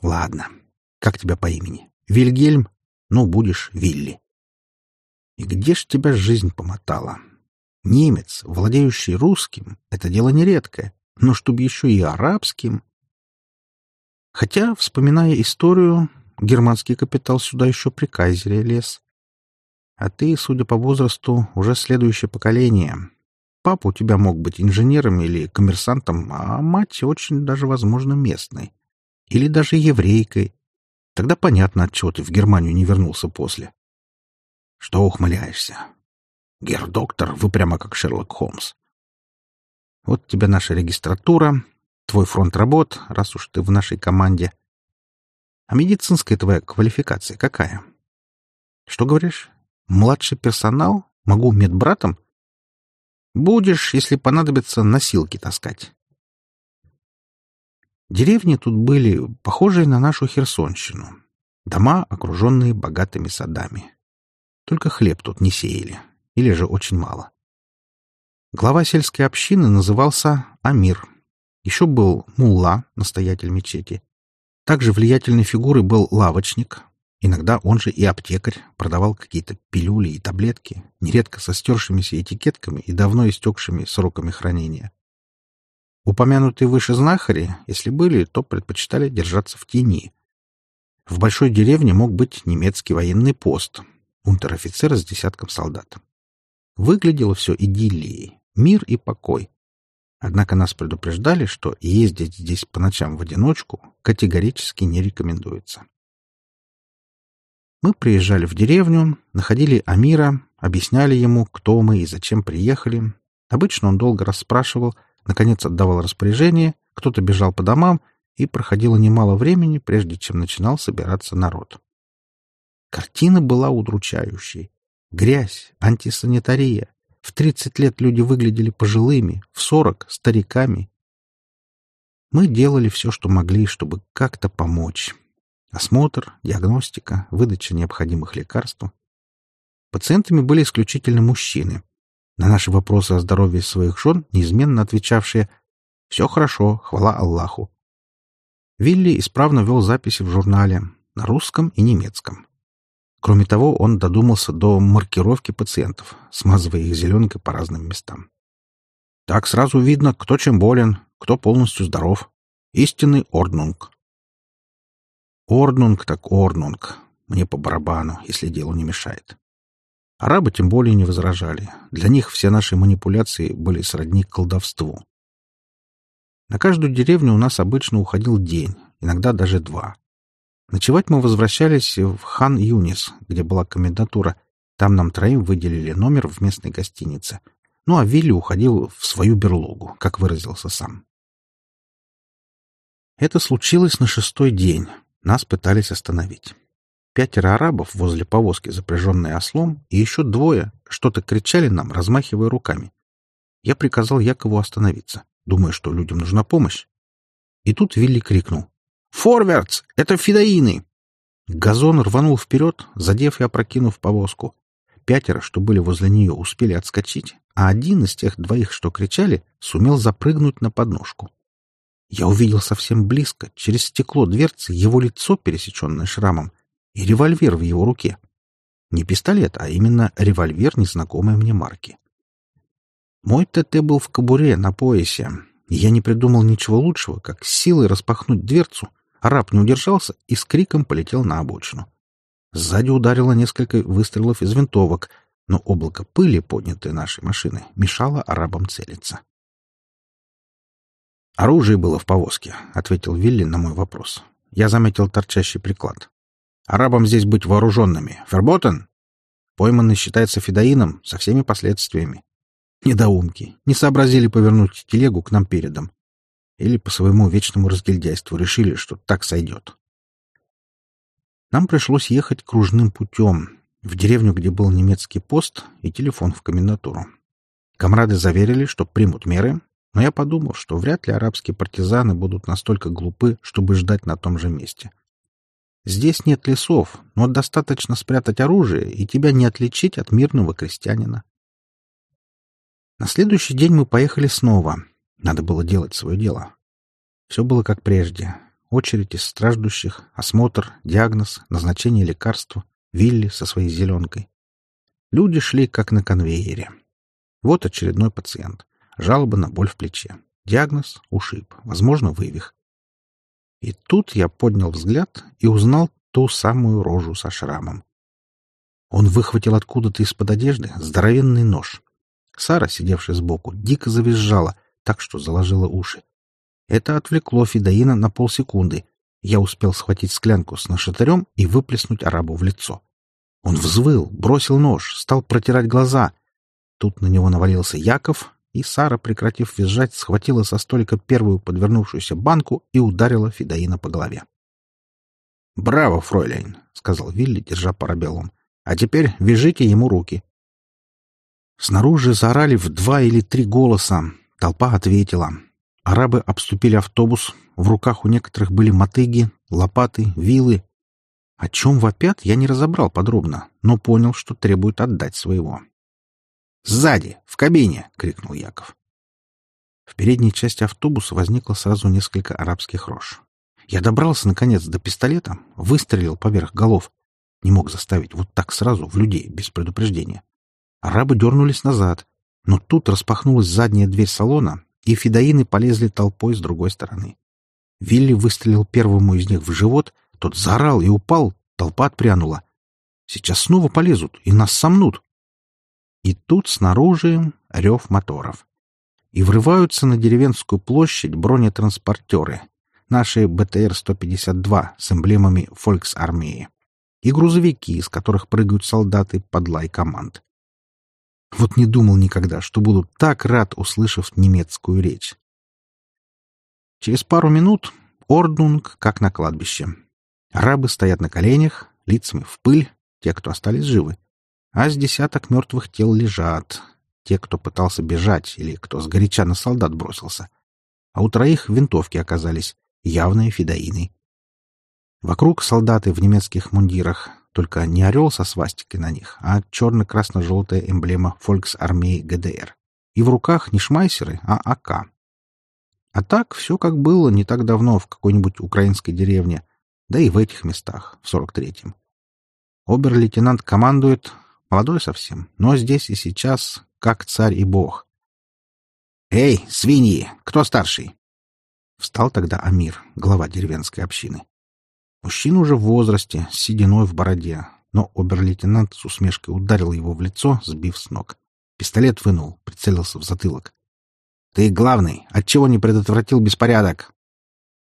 Ладно, как тебя по имени? Вильгельм? Ну, будешь Вилли. И где ж тебя жизнь помотала? Немец, владеющий русским, это дело нередкое. но чтобы еще и арабским. Хотя, вспоминая историю, германский капитал сюда еще при кайзере лез. А ты, судя по возрасту, уже следующее поколение. Папа у тебя мог быть инженером или коммерсантом, а мать очень даже, возможно, местной. Или даже еврейкой. Тогда понятно, отчего ты в Германию не вернулся после. Что ухмыляешься? Гер-доктор, вы прямо как Шерлок Холмс. Вот тебе наша регистратура, твой фронт работ, раз уж ты в нашей команде. А медицинская твоя квалификация какая? Что говоришь? Младший персонал? Могу медбратом? Будешь, если понадобится, носилки таскать. Деревни тут были похожие на нашу Херсонщину. Дома, окруженные богатыми садами. Только хлеб тут не сеяли. Или же очень мало. Глава сельской общины назывался Амир. Еще был мулла, настоятель мечети. Также влиятельной фигурой был лавочник. Иногда он же и аптекарь продавал какие-то пилюли и таблетки, нередко со стершимися этикетками и давно истекшими сроками хранения. Упомянутые выше знахари, если были, то предпочитали держаться в тени. В большой деревне мог быть немецкий военный пост, унтер-офицер с десятком солдат. Выглядело все идиллией, мир и покой. Однако нас предупреждали, что ездить здесь по ночам в одиночку категорически не рекомендуется. Мы приезжали в деревню, находили Амира, объясняли ему, кто мы и зачем приехали. Обычно он долго расспрашивал — наконец отдавал распоряжение, кто-то бежал по домам, и проходило немало времени, прежде чем начинал собираться народ. Картина была удручающей. Грязь, антисанитария. В тридцать лет люди выглядели пожилыми, в сорок — стариками. Мы делали все, что могли, чтобы как-то помочь. Осмотр, диагностика, выдача необходимых лекарств. Пациентами были исключительно мужчины. На наши вопросы о здоровье своих жен неизменно отвечавшие «Все хорошо, хвала Аллаху». Вилли исправно вел записи в журнале на русском и немецком. Кроме того, он додумался до маркировки пациентов, смазывая их зеленкой по разным местам. Так сразу видно, кто чем болен, кто полностью здоров. Истинный орднунг. Орднунг так орднунг. Мне по барабану, если делу не мешает. Арабы тем более не возражали. Для них все наши манипуляции были сродни колдовству. На каждую деревню у нас обычно уходил день, иногда даже два. Ночевать мы возвращались в Хан-Юнис, где была комендатура. Там нам троим выделили номер в местной гостинице. Ну а Вилли уходил в свою берлогу, как выразился сам. Это случилось на шестой день. Нас пытались остановить. Пятеро арабов возле повозки, запряженной ослом, и еще двое что-то кричали нам, размахивая руками. Я приказал Якову остановиться, думая, что людям нужна помощь. И тут Вилли крикнул. «Форвардс! Это фидоины!» Газон рванул вперед, задев и опрокинув повозку. Пятеро, что были возле нее, успели отскочить, а один из тех двоих, что кричали, сумел запрыгнуть на подножку. Я увидел совсем близко, через стекло дверцы, его лицо, пересеченное шрамом, и револьвер в его руке. Не пистолет, а именно револьвер незнакомой мне марки. Мой ТТ был в кобуре на поясе, и я не придумал ничего лучшего, как силой распахнуть дверцу. Араб не удержался и с криком полетел на обочину. Сзади ударило несколько выстрелов из винтовок, но облако пыли, поднятое нашей машиной, мешало арабам целиться. «Оружие было в повозке», — ответил Вилли на мой вопрос. Я заметил торчащий приклад. Арабам здесь быть вооруженными. Ферботен? Пойманный считается федоином со всеми последствиями. Недоумки. Не сообразили повернуть телегу к нам передом. Или по своему вечному разгильдяйству решили, что так сойдет. Нам пришлось ехать кружным путем, в деревню, где был немецкий пост и телефон в комендатуру. Комрады заверили, что примут меры, но я подумал, что вряд ли арабские партизаны будут настолько глупы, чтобы ждать на том же месте. Здесь нет лесов, но достаточно спрятать оружие, и тебя не отличить от мирного крестьянина. На следующий день мы поехали снова. Надо было делать свое дело. Все было как прежде. Очередь из страждущих, осмотр, диагноз, назначение лекарства, Вилли со своей зеленкой. Люди шли как на конвейере. Вот очередной пациент. Жалоба на боль в плече. Диагноз — ушиб, возможно, вывих. И тут я поднял взгляд и узнал ту самую рожу со шрамом. Он выхватил откуда-то из-под одежды здоровенный нож. Сара, сидевшая сбоку, дико завизжала, так что заложила уши. Это отвлекло Федоина на полсекунды. Я успел схватить склянку с нашатырем и выплеснуть арабу в лицо. Он взвыл, бросил нож, стал протирать глаза. Тут на него навалился Яков, и Сара, прекратив визжать, схватила со столика первую подвернувшуюся банку и ударила Федоина по голове. «Браво, фройляйн!» — сказал Вилли, держа парабеллум. «А теперь вяжите ему руки». Снаружи заорали в два или три голоса. Толпа ответила. Арабы обступили автобус. В руках у некоторых были мотыги, лопаты, вилы. О чем вопят, я не разобрал подробно, но понял, что требуют отдать своего. «Сзади! В кабине!» — крикнул Яков. В передней части автобуса возникло сразу несколько арабских рож. Я добрался, наконец, до пистолета, выстрелил поверх голов. Не мог заставить вот так сразу в людей, без предупреждения. Арабы дернулись назад, но тут распахнулась задняя дверь салона, и фидоины полезли толпой с другой стороны. Вилли выстрелил первому из них в живот, тот заорал и упал, толпа отпрянула. Сейчас снова полезут и нас сомнут. И тут снаружи рев моторов. И врываются на деревенскую площадь бронетранспортеры, наши БТР-152 с эмблемами Фольксармии и грузовики, из которых прыгают солдаты под лай команд. Вот не думал никогда, что буду так рад, услышав немецкую речь. Через пару минут Орднунг, как на кладбище. Арабы стоят на коленях, лицами в пыль, те, кто остались живы. А с десяток мертвых тел лежат, те, кто пытался бежать или кто сгоряча на солдат бросился. А у троих винтовки оказались, явные федоины. Вокруг солдаты в немецких мундирах, только не орел со свастикой на них, а черно-красно-желтая эмблема Фольксармии ГДР. И в руках не шмайсеры, а АК. А так все как было не так давно в какой-нибудь украинской деревне, да и в этих местах, в 43-м. Обер-лейтенант командует, молодой совсем, но здесь и сейчас как царь и бог. «Эй, свиньи! Кто старший?» Встал тогда Амир, глава деревенской общины. Мужчина уже в возрасте, с сединой в бороде, но обер-лейтенант с усмешкой ударил его в лицо, сбив с ног. Пистолет вынул, прицелился в затылок. — Ты главный, отчего не предотвратил беспорядок?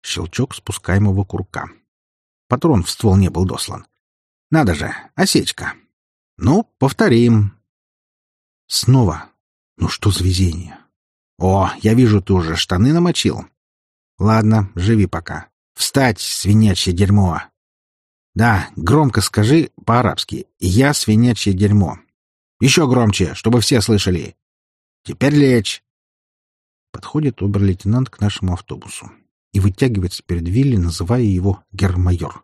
Щелчок спускаемого курка. Патрон в ствол не был дослан. — Надо же, осечка. — Ну, повторим. Снова. Ну что за везение? — О, я вижу, ты уже штаны намочил. — Ладно, живи пока. Встать, свинячье дерьмо! Да, громко скажи по-арабски. Я свинячье дерьмо. Еще громче, чтобы все слышали. Теперь лечь. Подходит обер-лейтенант к нашему автобусу и вытягивается перед Вилли, называя его гермайор.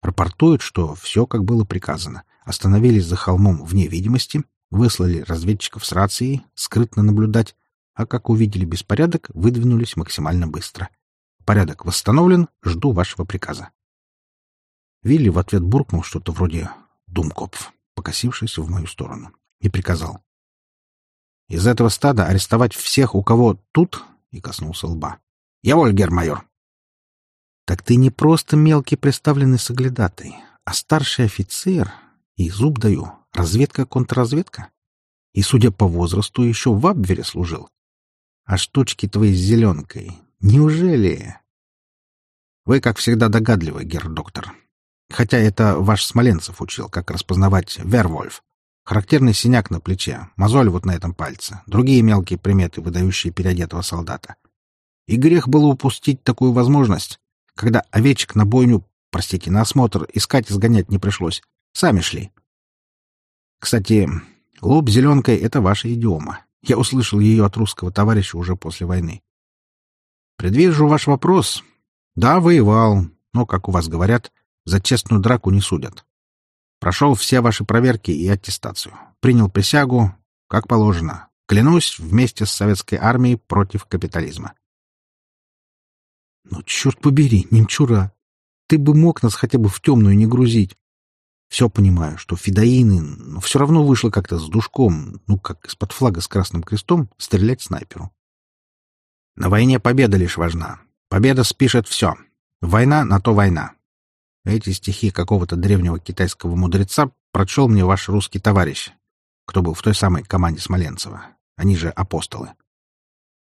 Рапортует, что все, как было приказано. Остановились за холмом вне видимости, выслали разведчиков с рацией, скрытно наблюдать, а как увидели беспорядок, выдвинулись максимально быстро. Порядок восстановлен, жду вашего приказа. Вилли в ответ буркнул что-то вроде «Думкопф», покосившись в мою сторону, и приказал. «Из этого стада арестовать всех, у кого тут...» — и коснулся лба. «Я вольгер, майор!» «Так ты не просто мелкий представленный соглядатай, а старший офицер, и зуб даю, разведка-контрразведка. И, судя по возрасту, еще в Абвере служил. А штучки твои с зеленкой Неужели? Вы, как всегда, догадливы, герр-доктор. Хотя это ваш Смоленцев учил, как распознавать вервольф. Характерный синяк на плече, мозоль вот на этом пальце, другие мелкие приметы, выдающие переодетого солдата. И грех было упустить такую возможность, когда овечек на бойню, простите, на осмотр искать и сгонять не пришлось. Сами шли. Кстати, лоб зеленкой — это ваша идиома. Я услышал ее от русского товарища уже после войны. Предвижу ваш вопрос. Да, воевал, но, как у вас говорят, за честную драку не судят. Прошел все ваши проверки и аттестацию. Принял присягу, как положено. Клянусь вместе с советской армией против капитализма. Ну, черт побери, немчура! Ты бы мог нас хотя бы в темную не грузить. Все понимаю, что фидоины, но все равно вышло как-то с душком, ну, как из-под флага с красным крестом, стрелять снайперу. На войне победа лишь важна. Победа спишет все. Война на то война. Эти стихи какого-то древнего китайского мудреца прочел мне ваш русский товарищ, кто был в той самой команде Смоленцева. Они же апостолы.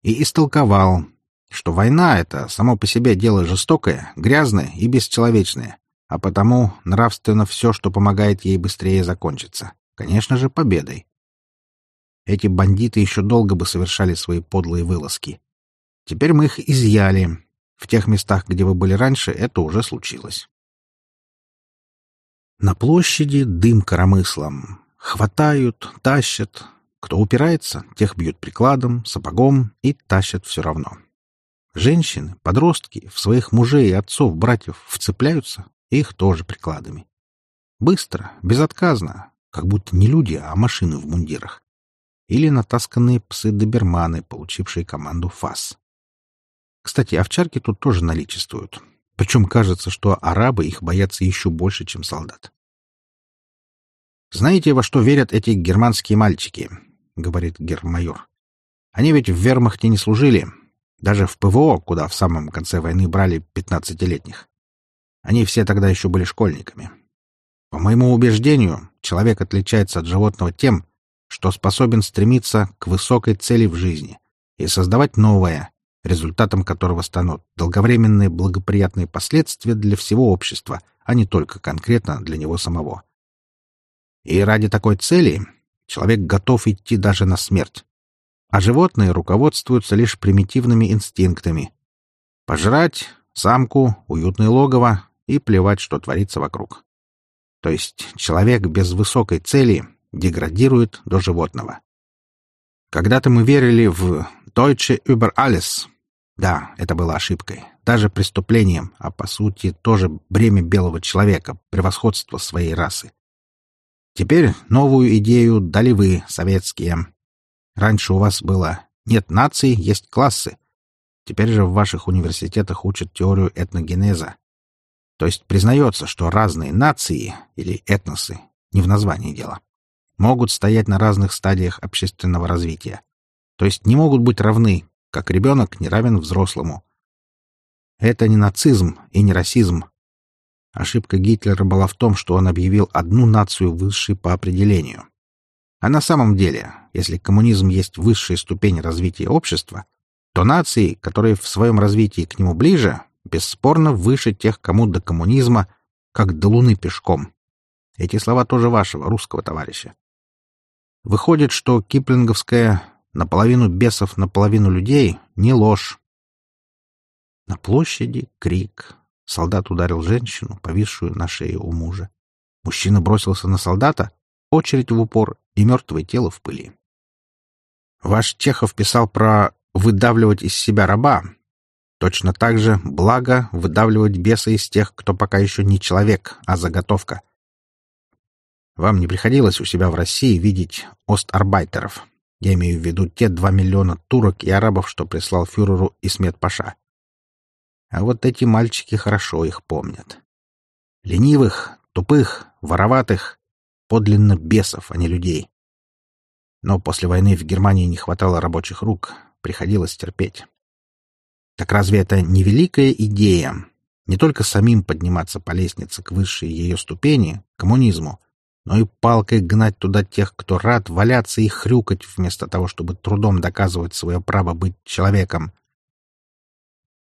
И истолковал, что война — это само по себе дело жестокое, грязное и бесчеловечное, а потому нравственно все, что помогает ей быстрее закончиться. Конечно же, победой. Эти бандиты еще долго бы совершали свои подлые вылазки. Теперь мы их изъяли. В тех местах, где вы были раньше, это уже случилось. На площади дым коромыслом. Хватают, тащат. Кто упирается, тех бьют прикладом, сапогом и тащат все равно. Женщины, подростки в своих мужей и отцов, братьев вцепляются, их тоже прикладами. Быстро, безотказно, как будто не люди, а машины в мундирах. Или натасканные псы-доберманы, получившие команду ФАС. Кстати, овчарки тут тоже наличествуют. Причем кажется, что арабы их боятся еще больше, чем солдат. «Знаете, во что верят эти германские мальчики?» — говорит гермайор. «Они ведь в вермахте не служили, даже в ПВО, куда в самом конце войны брали пятнадцатилетних. Они все тогда еще были школьниками. По моему убеждению, человек отличается от животного тем, что способен стремиться к высокой цели в жизни и создавать новое, результатом которого станут долговременные благоприятные последствия для всего общества, а не только конкретно для него самого. И ради такой цели человек готов идти даже на смерть. А животные руководствуются лишь примитивными инстинктами. Пожрать, самку, уютное логово и плевать, что творится вокруг. То есть человек без высокой цели деградирует до животного. Когда-то мы верили в Deutsche über alles, да, это было ошибкой, даже преступлением, а по сути тоже бремя белого человека, превосходство своей расы. Теперь новую идею дали вы, советские. Раньше у вас было «нет наций, есть классы». Теперь же в ваших университетах учат теорию этногенеза. То есть признается, что разные нации или этносы, не в названии дела, могут стоять на разных стадиях общественного развития. То есть не могут быть равны как ребенок не равен взрослому. Это не нацизм и не расизм. Ошибка Гитлера была в том, что он объявил одну нацию высшей по определению. А на самом деле, если коммунизм есть высшая ступень развития общества, то нации, которые в своем развитии к нему ближе, бесспорно выше тех, кому до коммунизма, как до Луны пешком. Эти слова тоже вашего, русского товарища. Выходит, что киплинговская Наполовину бесов, наполовину людей — не ложь. На площади крик. Солдат ударил женщину, повисшую на шее у мужа. Мужчина бросился на солдата, очередь в упор и мертвое тело в пыли. Ваш Чехов писал про «выдавливать из себя раба». Точно так же благо выдавливать беса из тех, кто пока еще не человек, а заготовка. Вам не приходилось у себя в России видеть остарбайтеров, я имею в виду те два миллиона турок и арабов, что прислал фюреру Исмет Паша. А вот эти мальчики хорошо их помнят. Ленивых, тупых, вороватых, подлинно бесов, а не людей. Но после войны в Германии не хватало рабочих рук, приходилось терпеть. Так разве это не великая идея? Не только самим подниматься по лестнице к высшей ее ступени, коммунизму, но и палкой гнать туда тех, кто рад валяться и хрюкать, вместо того, чтобы трудом доказывать свое право быть человеком.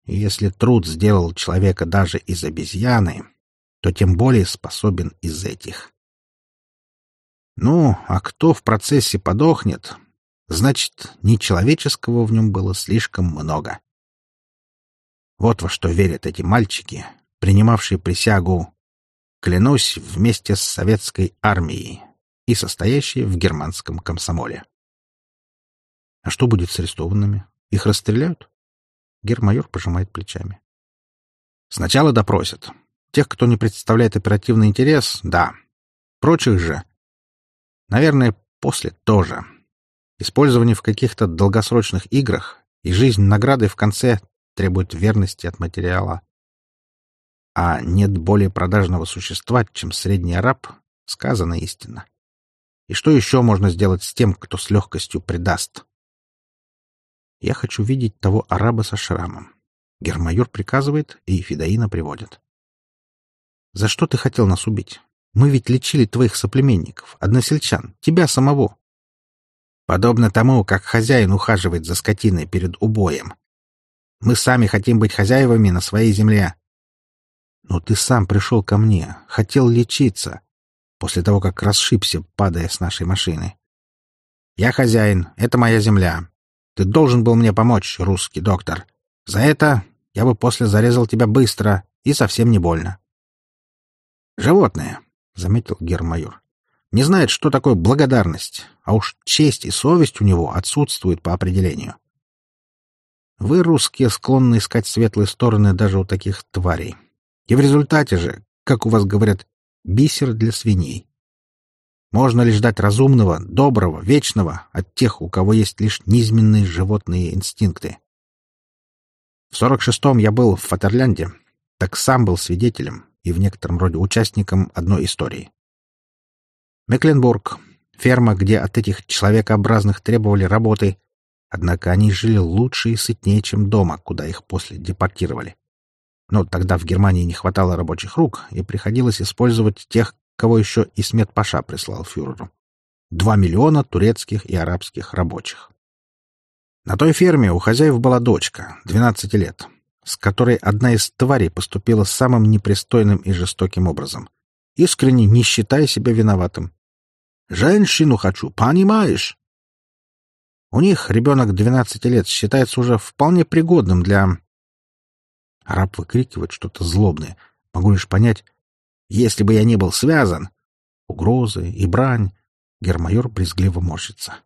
И если труд сделал человека даже из обезьяны, то тем более способен из этих. Ну, а кто в процессе подохнет, значит, нечеловеческого в нем было слишком много. Вот во что верят эти мальчики, принимавшие присягу клянусь, вместе с советской армией и состоящей в германском комсомоле. А что будет с арестованными? Их расстреляют? Гермайор пожимает плечами. Сначала допросят. Тех, кто не представляет оперативный интерес, да. Прочих же, наверное, после тоже. Использование в каких-то долгосрочных играх и жизнь награды в конце требует верности от материала а нет более продажного существа, чем средний араб, сказано истинно. И что еще можно сделать с тем, кто с легкостью предаст? Я хочу видеть того араба со шрамом. Гермайор приказывает, и Федоина приводят. За что ты хотел нас убить? Мы ведь лечили твоих соплеменников, односельчан, тебя самого. Подобно тому, как хозяин ухаживает за скотиной перед убоем. Мы сами хотим быть хозяевами на своей земле. Но ты сам пришел ко мне, хотел лечиться, после того, как расшибся, падая с нашей машины. Я хозяин, это моя земля. Ты должен был мне помочь, русский доктор. За это я бы после зарезал тебя быстро и совсем не больно. Животное, — заметил гермайор, — не знает, что такое благодарность, а уж честь и совесть у него отсутствуют по определению. Вы, русские, склонны искать светлые стороны даже у таких тварей. И в результате же, как у вас говорят, бисер для свиней. Можно ли ждать разумного, доброго, вечного от тех, у кого есть лишь низменные животные инстинкты? В сорок шестом я был в Фатерлянде, так сам был свидетелем и в некотором роде участником одной истории. Мекленбург, ферма, где от этих человекообразных требовали работы, однако они жили лучше и сытнее, чем дома, куда их после депортировали. Но тогда в Германии не хватало рабочих рук, и приходилось использовать тех, кого еще Исмет Паша прислал фюреру. Два миллиона турецких и арабских рабочих. На той ферме у хозяев была дочка, 12 лет, с которой одна из тварей поступила самым непристойным и жестоким образом, искренне не считая себя виноватым. «Женщину хочу, понимаешь?» У них ребенок 12 лет считается уже вполне пригодным для Араб выкрикивает что-то злобное. Могу лишь понять, если бы я не был связан. Угрозы и брань. Гермайор брезгливо морщится.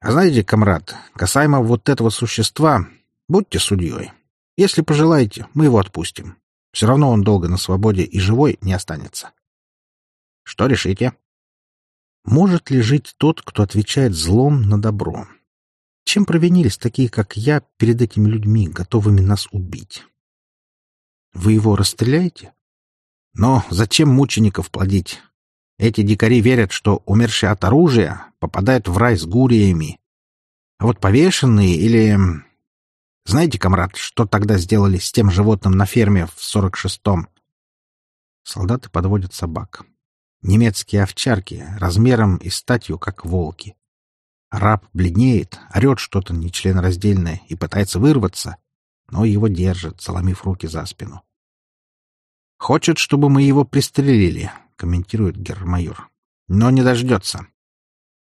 А знаете, комрад, касаемо вот этого существа, будьте судьей. Если пожелаете, мы его отпустим. Все равно он долго на свободе и живой не останется. Что решите? Может ли жить тот, кто отвечает злом на добро? Чем провинились такие, как я, перед этими людьми, готовыми нас убить? Вы его расстреляете? Но зачем мучеников плодить? Эти дикари верят, что умершие от оружия попадают в рай с гуриями. А вот повешенные или... Знаете, комрад, что тогда сделали с тем животным на ферме в сорок шестом? Солдаты подводят собак. Немецкие овчарки, размером и статью, как волки. Раб бледнеет, орет что-то нечленораздельное и пытается вырваться, но его держат, заломив руки за спину. «Хочет, чтобы мы его пристрелили», — комментирует гермайор. «Но не дождется.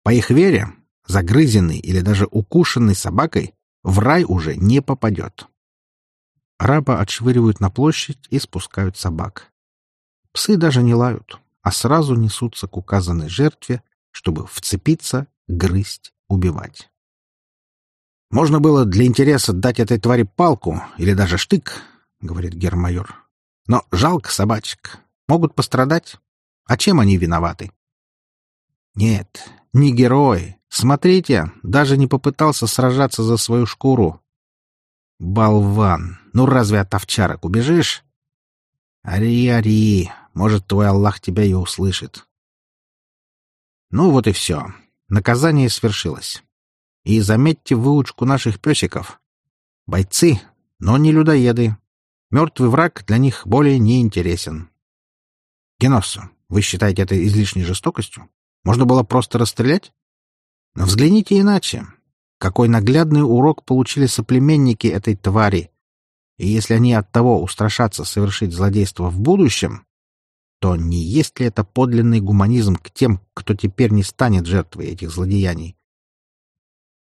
По их вере, загрызенный или даже укушенный собакой в рай уже не попадет». Раба отшвыривают на площадь и спускают собак. Псы даже не лают, а сразу несутся к указанной жертве, чтобы вцепиться грызть, убивать. «Можно было для интереса дать этой твари палку или даже штык», — говорит гермайор. «Но жалко собачек. Могут пострадать. А чем они виноваты?» «Нет, не герой. Смотрите, даже не попытался сражаться за свою шкуру. Болван! Ну разве от овчарок убежишь? Ари, ари, может, твой Аллах тебя и услышит. Ну вот и все. Наказание свершилось. И заметьте выучку наших песиков. Бойцы, но не людоеды. Мертвый враг для них более не интересен. Геноссо, вы считаете это излишней жестокостью? Можно было просто расстрелять? Но взгляните иначе. Какой наглядный урок получили соплеменники этой твари. И если они от того устрашатся совершить злодейство в будущем, то не есть ли это подлинный гуманизм к тем, кто теперь не станет жертвой этих злодеяний?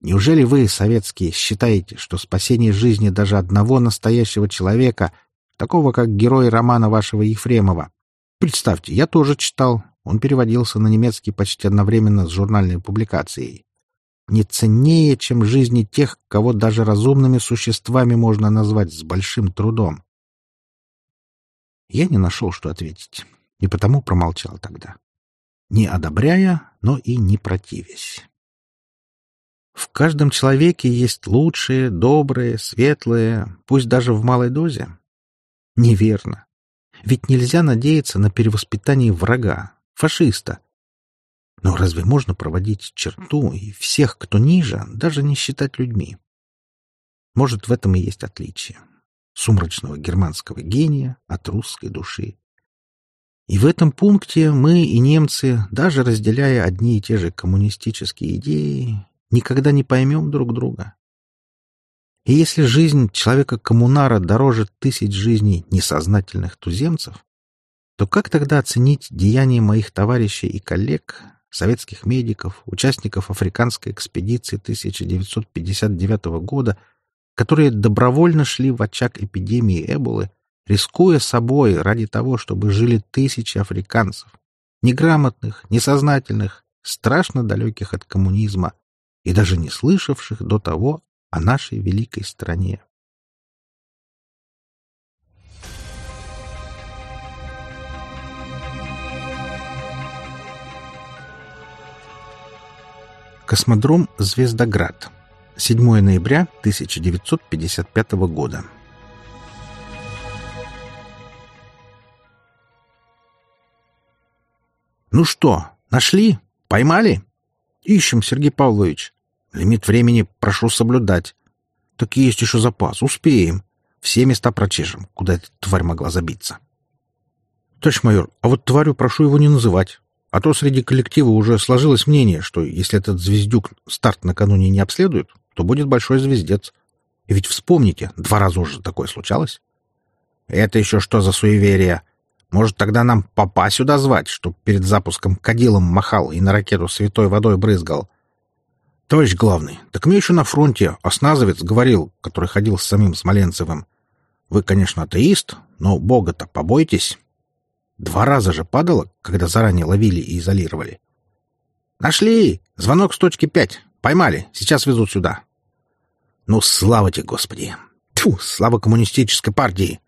Неужели вы, советские, считаете, что спасение жизни даже одного настоящего человека, такого как герой романа вашего Ефремова, представьте, я тоже читал, он переводился на немецкий почти одновременно с журнальной публикацией, не ценнее, чем жизни тех, кого даже разумными существами можно назвать с большим трудом? Я не нашел, что ответить и потому промолчал тогда, не одобряя, но и не противясь. В каждом человеке есть лучшие, добрые, светлые, пусть даже в малой дозе. Неверно. Ведь нельзя надеяться на перевоспитание врага, фашиста. Но разве можно проводить черту и всех, кто ниже, даже не считать людьми? Может, в этом и есть отличие. Сумрачного германского гения от русской души. И в этом пункте мы и немцы, даже разделяя одни и те же коммунистические идеи, никогда не поймем друг друга. И если жизнь человека-коммунара дороже тысяч жизней несознательных туземцев, то как тогда оценить деяния моих товарищей и коллег, советских медиков, участников африканской экспедиции 1959 года, которые добровольно шли в очаг эпидемии Эболы, рискуя собой ради того, чтобы жили тысячи африканцев, неграмотных, несознательных, страшно далеких от коммунизма и даже не слышавших до того о нашей великой стране. Космодром «Звездоград». 7 ноября 1955 года. «Ну что, нашли? Поймали?» «Ищем, Сергей Павлович. Лимит времени прошу соблюдать. Так есть еще запас. Успеем. Все места прочешем, куда эта тварь могла забиться». «Товарищ майор, а вот тварю прошу его не называть. А то среди коллектива уже сложилось мнение, что если этот звездюк старт накануне не обследует, то будет большой звездец. И ведь вспомните, два раза уже такое случалось. Это еще что за суеверие? Может, тогда нам папа сюда звать, чтоб перед запуском кадилом махал и на ракету святой водой брызгал? Товарищ главный, так мне еще на фронте осназовец говорил, который ходил с самим Смоленцевым. Вы, конечно, атеист, но Бога-то побойтесь. Два раза же падало, когда заранее ловили и изолировали. «Нашли! Звонок с точки пять. Поймали. Сейчас везут сюда». «Ну, слава тебе, Господи! Тьфу, слава коммунистической партии!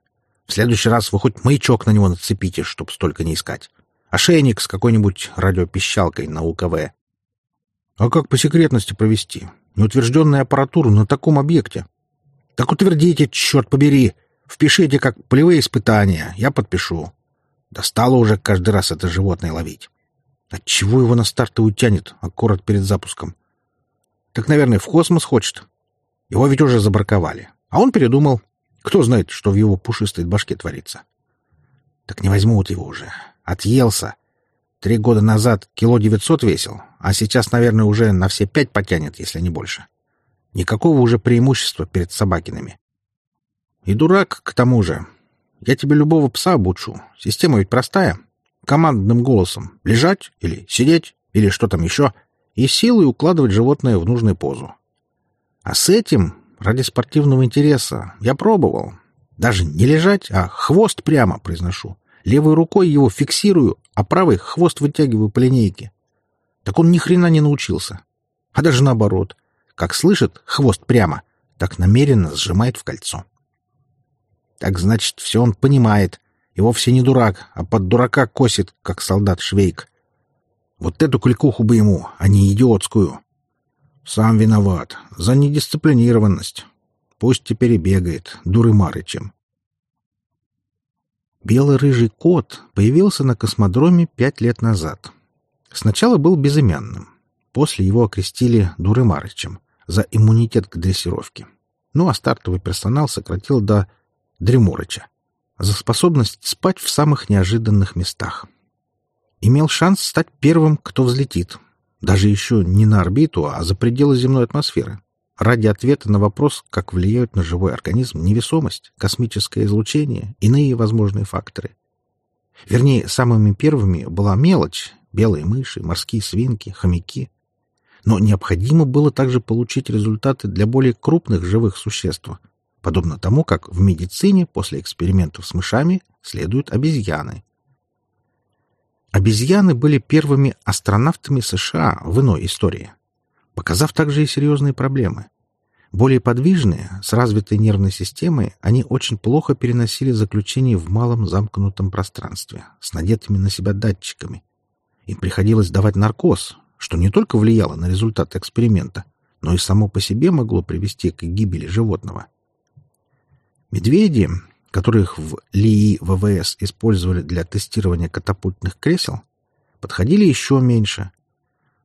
В следующий раз вы хоть маячок на него нацепите, чтоб столько не искать. Ошейник с какой-нибудь радиопищалкой на УКВ. А как по секретности провести? Неутвержденную аппаратуру на таком объекте? Так утвердите, черт побери! Впишите как полевые испытания, я подпишу. Достало уже каждый раз это животное ловить. Отчего его на старты утянет, аккурат перед запуском? Так, наверное, в космос хочет. Его ведь уже забраковали. А он передумал. Кто знает, что в его пушистой башке творится. Так не возьмут его уже. Отъелся. Три года назад кило девятьсот весил, а сейчас, наверное, уже на все пять потянет, если не больше. Никакого уже преимущества перед собакиными. И дурак, к тому же. Я тебе любого пса обучу. Система ведь простая. Командным голосом. Лежать или сидеть, или что там еще. И силой укладывать животное в нужную позу. А с этим, ради спортивного интереса, я пробовал. Даже не лежать, а хвост прямо произношу. Левой рукой его фиксирую, а правой хвост вытягиваю по линейке. Так он ни хрена не научился. А даже наоборот. Как слышит хвост прямо, так намеренно сжимает в кольцо. Так значит, все он понимает. И вовсе не дурак, а под дурака косит, как солдат Швейк. Вот эту кликуху бы ему, а не идиотскую. Сам виноват. За недисциплинированность. Пусть теперь и бегает, дуры Марычем. Белый-рыжий кот появился на космодроме пять лет назад. Сначала был безымянным. После его окрестили Дурымарычем за иммунитет к дрессировке. Ну а стартовый персонал сократил до Дреморыча, за способность спать в самых неожиданных местах. Имел шанс стать первым, кто взлетит, даже еще не на орбиту, а за пределы земной атмосферы, ради ответа на вопрос, как влияют на живой организм невесомость, космическое излучение, иные возможные факторы. Вернее, самыми первыми была мелочь — белые мыши, морские свинки, хомяки. Но необходимо было также получить результаты для более крупных живых существ — подобно тому, как в медицине после экспериментов с мышами следуют обезьяны. Обезьяны были первыми астронавтами США в иной истории, показав также и серьезные проблемы. Более подвижные, с развитой нервной системой, они очень плохо переносили заключение в малом замкнутом пространстве, с надетыми на себя датчиками. Им приходилось давать наркоз, что не только влияло на результат эксперимента, но и само по себе могло привести к гибели животного. Медведи, которых в ЛИИ ВВС использовали для тестирования катапультных кресел, подходили еще меньше.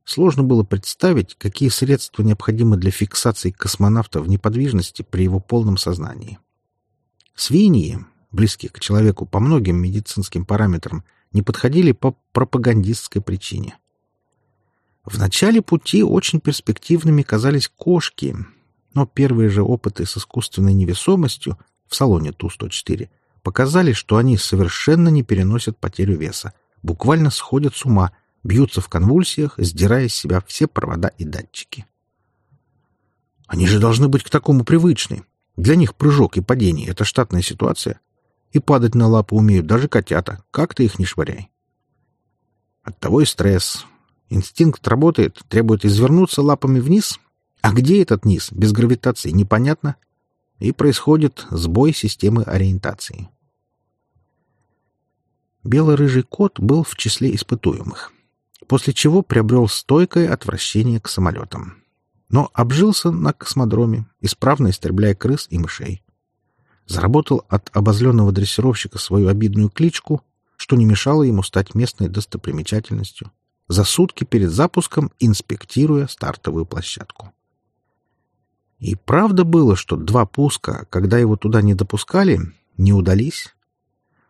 Сложно было представить, какие средства необходимы для фиксации космонавта в неподвижности при его полном сознании. Свиньи, близкие к человеку по многим медицинским параметрам, не подходили по пропагандистской причине. В начале пути очень перспективными казались кошки, но первые же опыты с искусственной невесомостью в салоне Ту-104 показали, что они совершенно не переносят потерю веса, буквально сходят с ума, бьются в конвульсиях, сдирая с себя все провода и датчики. Они же должны быть к такому привычны. Для них прыжок и падение — это штатная ситуация. И падать на лапы умеют даже котята. Как ты их не швыряй. Оттого и стресс. Инстинкт работает, требует извернуться лапами вниз. А где этот низ, без гравитации, непонятно. И происходит сбой системы ориентации. Бело-рыжий кот был в числе испытуемых, после чего приобрел стойкое отвращение к самолетам. Но обжился на космодроме, исправно истребляя крыс и мышей заработал от обозленного дрессировщика свою обидную кличку, что не мешало ему стать местной достопримечательностью, за сутки перед запуском инспектируя стартовую площадку. И правда было, что два пуска, когда его туда не допускали, не удались.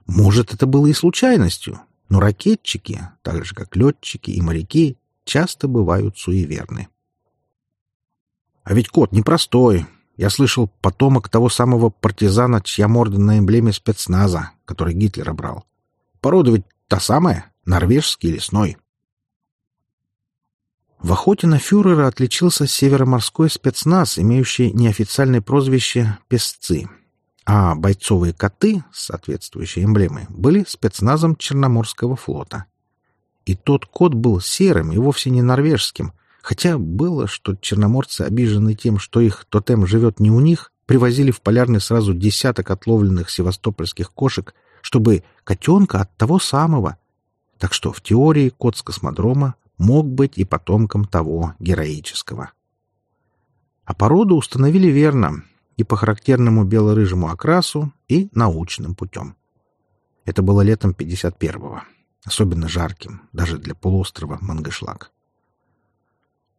Может, это было и случайностью, но ракетчики, так же как летчики и моряки, часто бывают суеверны. А ведь кот непростой, я слышал, потомок того самого партизана, чья морда на эмблеме спецназа, который Гитлер брал. Порода ведь та самая, норвежский лесной. В охоте на фюрера отличился североморской спецназ, имеющий неофициальное прозвище «песцы», а бойцовые коты с соответствующей эмблемой были спецназом Черноморского флота. И тот кот был серым и вовсе не норвежским, Хотя было, что черноморцы, обижены тем, что их тотем живет не у них, привозили в полярный сразу десяток отловленных севастопольских кошек, чтобы котенка от того самого. Так что в теории кот с космодрома мог быть и потомком того героического. А породу установили верно и по характерному бело-рыжему окрасу, и научным путем. Это было летом 51-го, особенно жарким, даже для полуострова Мангышлак.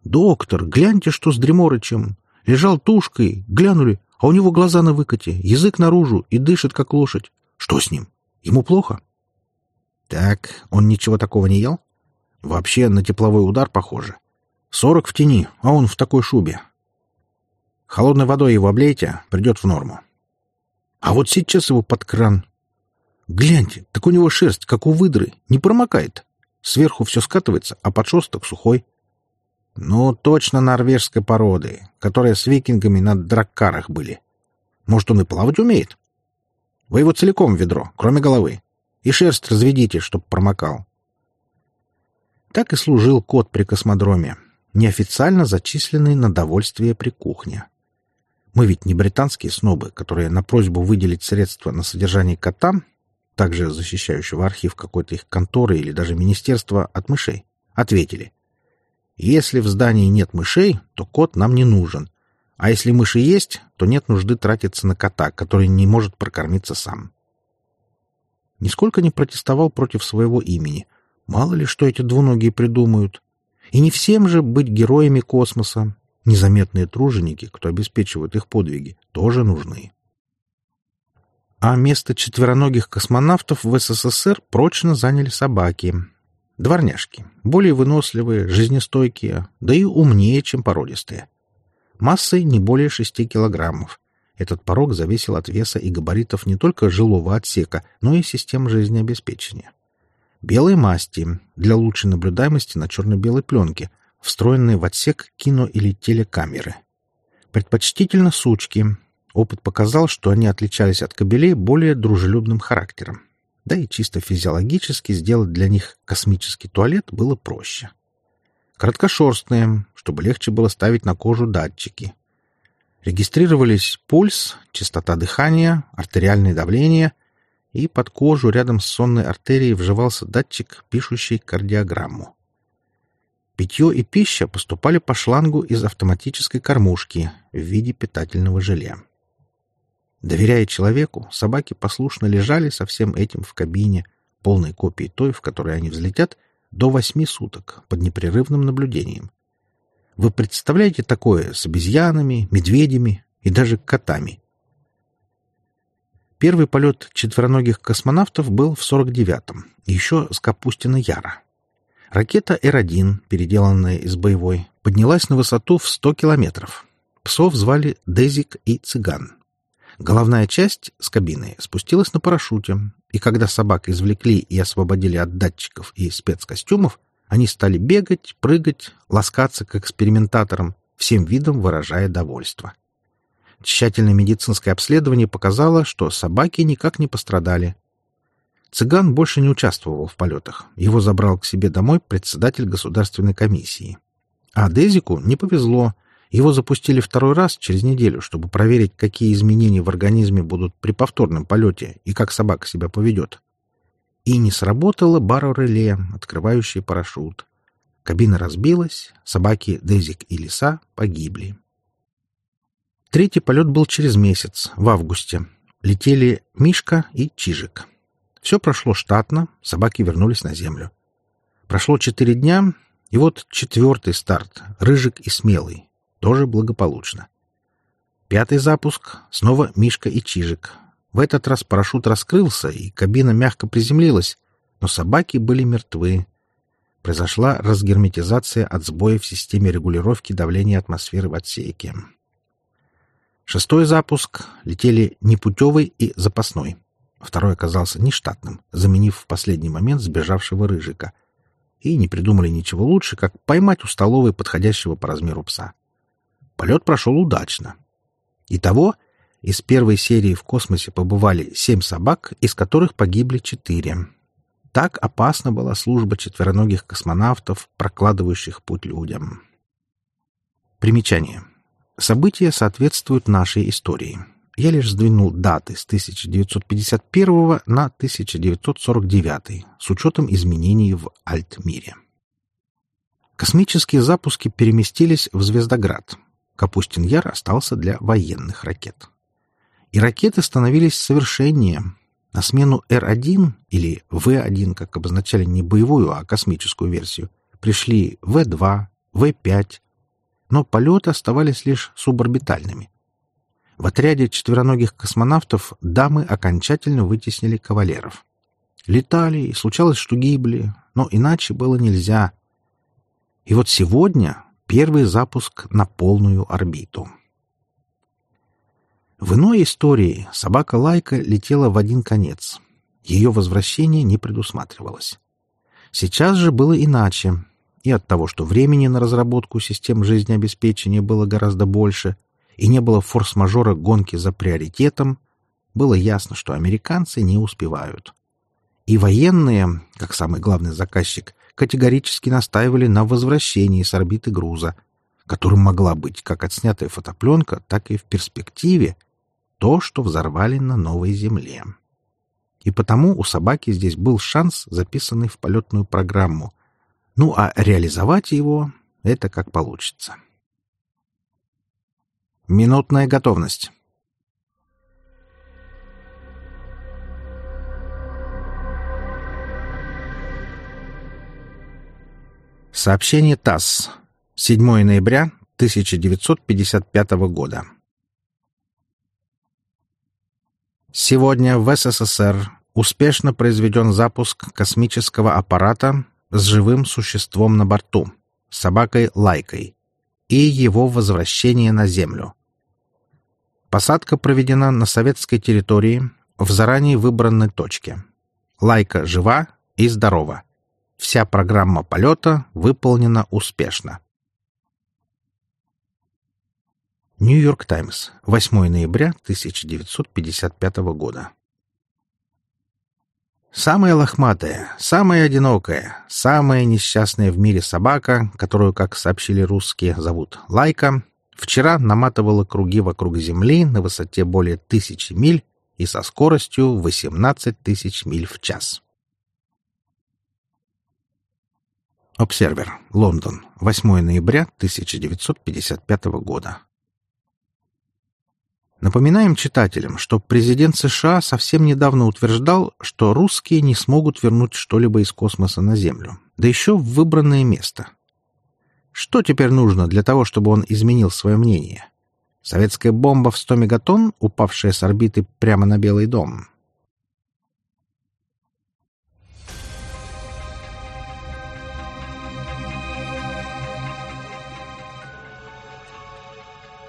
«Доктор, гляньте, что с Дреморычем. Лежал тушкой, глянули, а у него глаза на выкате, язык наружу и дышит, как лошадь. Что с ним? Ему плохо?» «Так, он ничего такого не ел? Вообще на тепловой удар похоже. Сорок в тени, а он в такой шубе. Холодной водой его облейте, придет в норму. А вот сейчас его под кран. Гляньте, так у него шерсть, как у выдры, не промокает. Сверху все скатывается, а подшерсток сухой. Ну, точно норвежской породы, которые с викингами на драккарах были. Может, он и плавать умеет? Вы его целиком в ведро, кроме головы. И шерсть разведите, чтоб промокал. Так и служил кот при космодроме, неофициально зачисленный на довольствие при кухне. Мы ведь не британские снобы, которые на просьбу выделить средства на содержание кота, также защищающего архив какой-то их конторы или даже министерства от мышей, ответили — если в здании нет мышей, то кот нам не нужен. А если мыши есть, то нет нужды тратиться на кота, который не может прокормиться сам. Нисколько не протестовал против своего имени. Мало ли, что эти двуногие придумают. И не всем же быть героями космоса. Незаметные труженики, кто обеспечивает их подвиги, тоже нужны. А место четвероногих космонавтов в СССР прочно заняли собаки, Дворняжки. Более выносливые, жизнестойкие, да и умнее, чем породистые. Массой не более 6 килограммов. Этот порог зависел от веса и габаритов не только жилого отсека, но и систем жизнеобеспечения. Белые масти для лучшей наблюдаемости на черно-белой пленке, встроенные в отсек кино- или телекамеры. Предпочтительно сучки. Опыт показал, что они отличались от кобелей более дружелюбным характером да и чисто физиологически сделать для них космический туалет было проще. Короткошерстные, чтобы легче было ставить на кожу датчики. Регистрировались пульс, частота дыхания, артериальное давление, и под кожу рядом с сонной артерией вживался датчик, пишущий кардиограмму. Питье и пища поступали по шлангу из автоматической кормушки в виде питательного желе. Доверяя человеку, собаки послушно лежали со всем этим в кабине, полной копией той, в которой они взлетят, до восьми суток под непрерывным наблюдением. Вы представляете такое с обезьянами, медведями и даже котами? Первый полет четвероногих космонавтов был в 49-м, еще с Капустина Яра. Ракета Р-1, переделанная из боевой, поднялась на высоту в 100 километров. Псов звали Дезик и Цыган. Головная часть с кабины спустилась на парашюте, и когда собак извлекли и освободили от датчиков и спецкостюмов, они стали бегать, прыгать, ласкаться к экспериментаторам, всем видом выражая довольство. Тщательное медицинское обследование показало, что собаки никак не пострадали. Цыган больше не участвовал в полетах. Его забрал к себе домой председатель государственной комиссии. А Дезику не повезло. Его запустили второй раз через неделю, чтобы проверить, какие изменения в организме будут при повторном полете и как собака себя поведет. И не сработало баро-реле, открывающее парашют. Кабина разбилась, собаки Дезик и Лиса погибли. Третий полет был через месяц, в августе. Летели Мишка и Чижик. Все прошло штатно, собаки вернулись на землю. Прошло четыре дня, и вот четвертый старт, Рыжик и Смелый, тоже благополучно. Пятый запуск, снова Мишка и Чижик. В этот раз парашют раскрылся, и кабина мягко приземлилась, но собаки были мертвы. Произошла разгерметизация от сбоя в системе регулировки давления атмосферы в отсеке. Шестой запуск летели непутевый и запасной. Второй оказался нештатным, заменив в последний момент сбежавшего рыжика. И не придумали ничего лучше, как поймать у столовой подходящего по размеру пса. Полет прошел удачно. Итого, из первой серии в космосе побывали семь собак, из которых погибли четыре. Так опасна была служба четвероногих космонавтов, прокладывающих путь людям. Примечание. События соответствуют нашей истории. Я лишь сдвинул даты с 1951 на 1949 с учетом изменений в Альтмире. Космические запуски переместились в Звездоград. Капустин-Яр остался для военных ракет. И ракеты становились совершеннее. На смену Р-1 или В-1, как обозначали не боевую, а космическую версию, пришли В-2, В-5, но полеты оставались лишь суборбитальными. В отряде четвероногих космонавтов дамы окончательно вытеснили кавалеров. Летали, и случалось, что гибли, но иначе было нельзя. И вот сегодня первый запуск на полную орбиту. В иной истории собака Лайка летела в один конец. Ее возвращение не предусматривалось. Сейчас же было иначе и от того, что времени на разработку систем жизнеобеспечения было гораздо больше, и не было форс-мажора гонки за приоритетом, было ясно, что американцы не успевают. И военные, как самый главный заказчик, категорически настаивали на возвращении с орбиты груза, которым могла быть как отснятая фотопленка, так и в перспективе то, что взорвали на новой Земле. И потому у собаки здесь был шанс, записанный в полетную программу, ну, а реализовать его — это как получится. Минутная готовность. Сообщение ТАСС. 7 ноября 1955 года. Сегодня в СССР успешно произведен запуск космического аппарата с живым существом на борту, собакой Лайкой, и его возвращение на Землю. Посадка проведена на советской территории в заранее выбранной точке. Лайка жива и здорова. Вся программа полета выполнена успешно. Нью-Йорк Таймс, 8 ноября 1955 года. Самая лохматая, самая одинокая, самая несчастная в мире собака, которую, как сообщили русские, зовут Лайка, вчера наматывала круги вокруг Земли на высоте более тысячи миль и со скоростью 18 тысяч миль в час. Обсервер, Лондон, 8 ноября 1955 года. Напоминаем читателям, что президент США совсем недавно утверждал, что русские не смогут вернуть что-либо из космоса на Землю, да еще в выбранное место. Что теперь нужно для того, чтобы он изменил свое мнение? Советская бомба в 100 мегатонн, упавшая с орбиты прямо на Белый дом?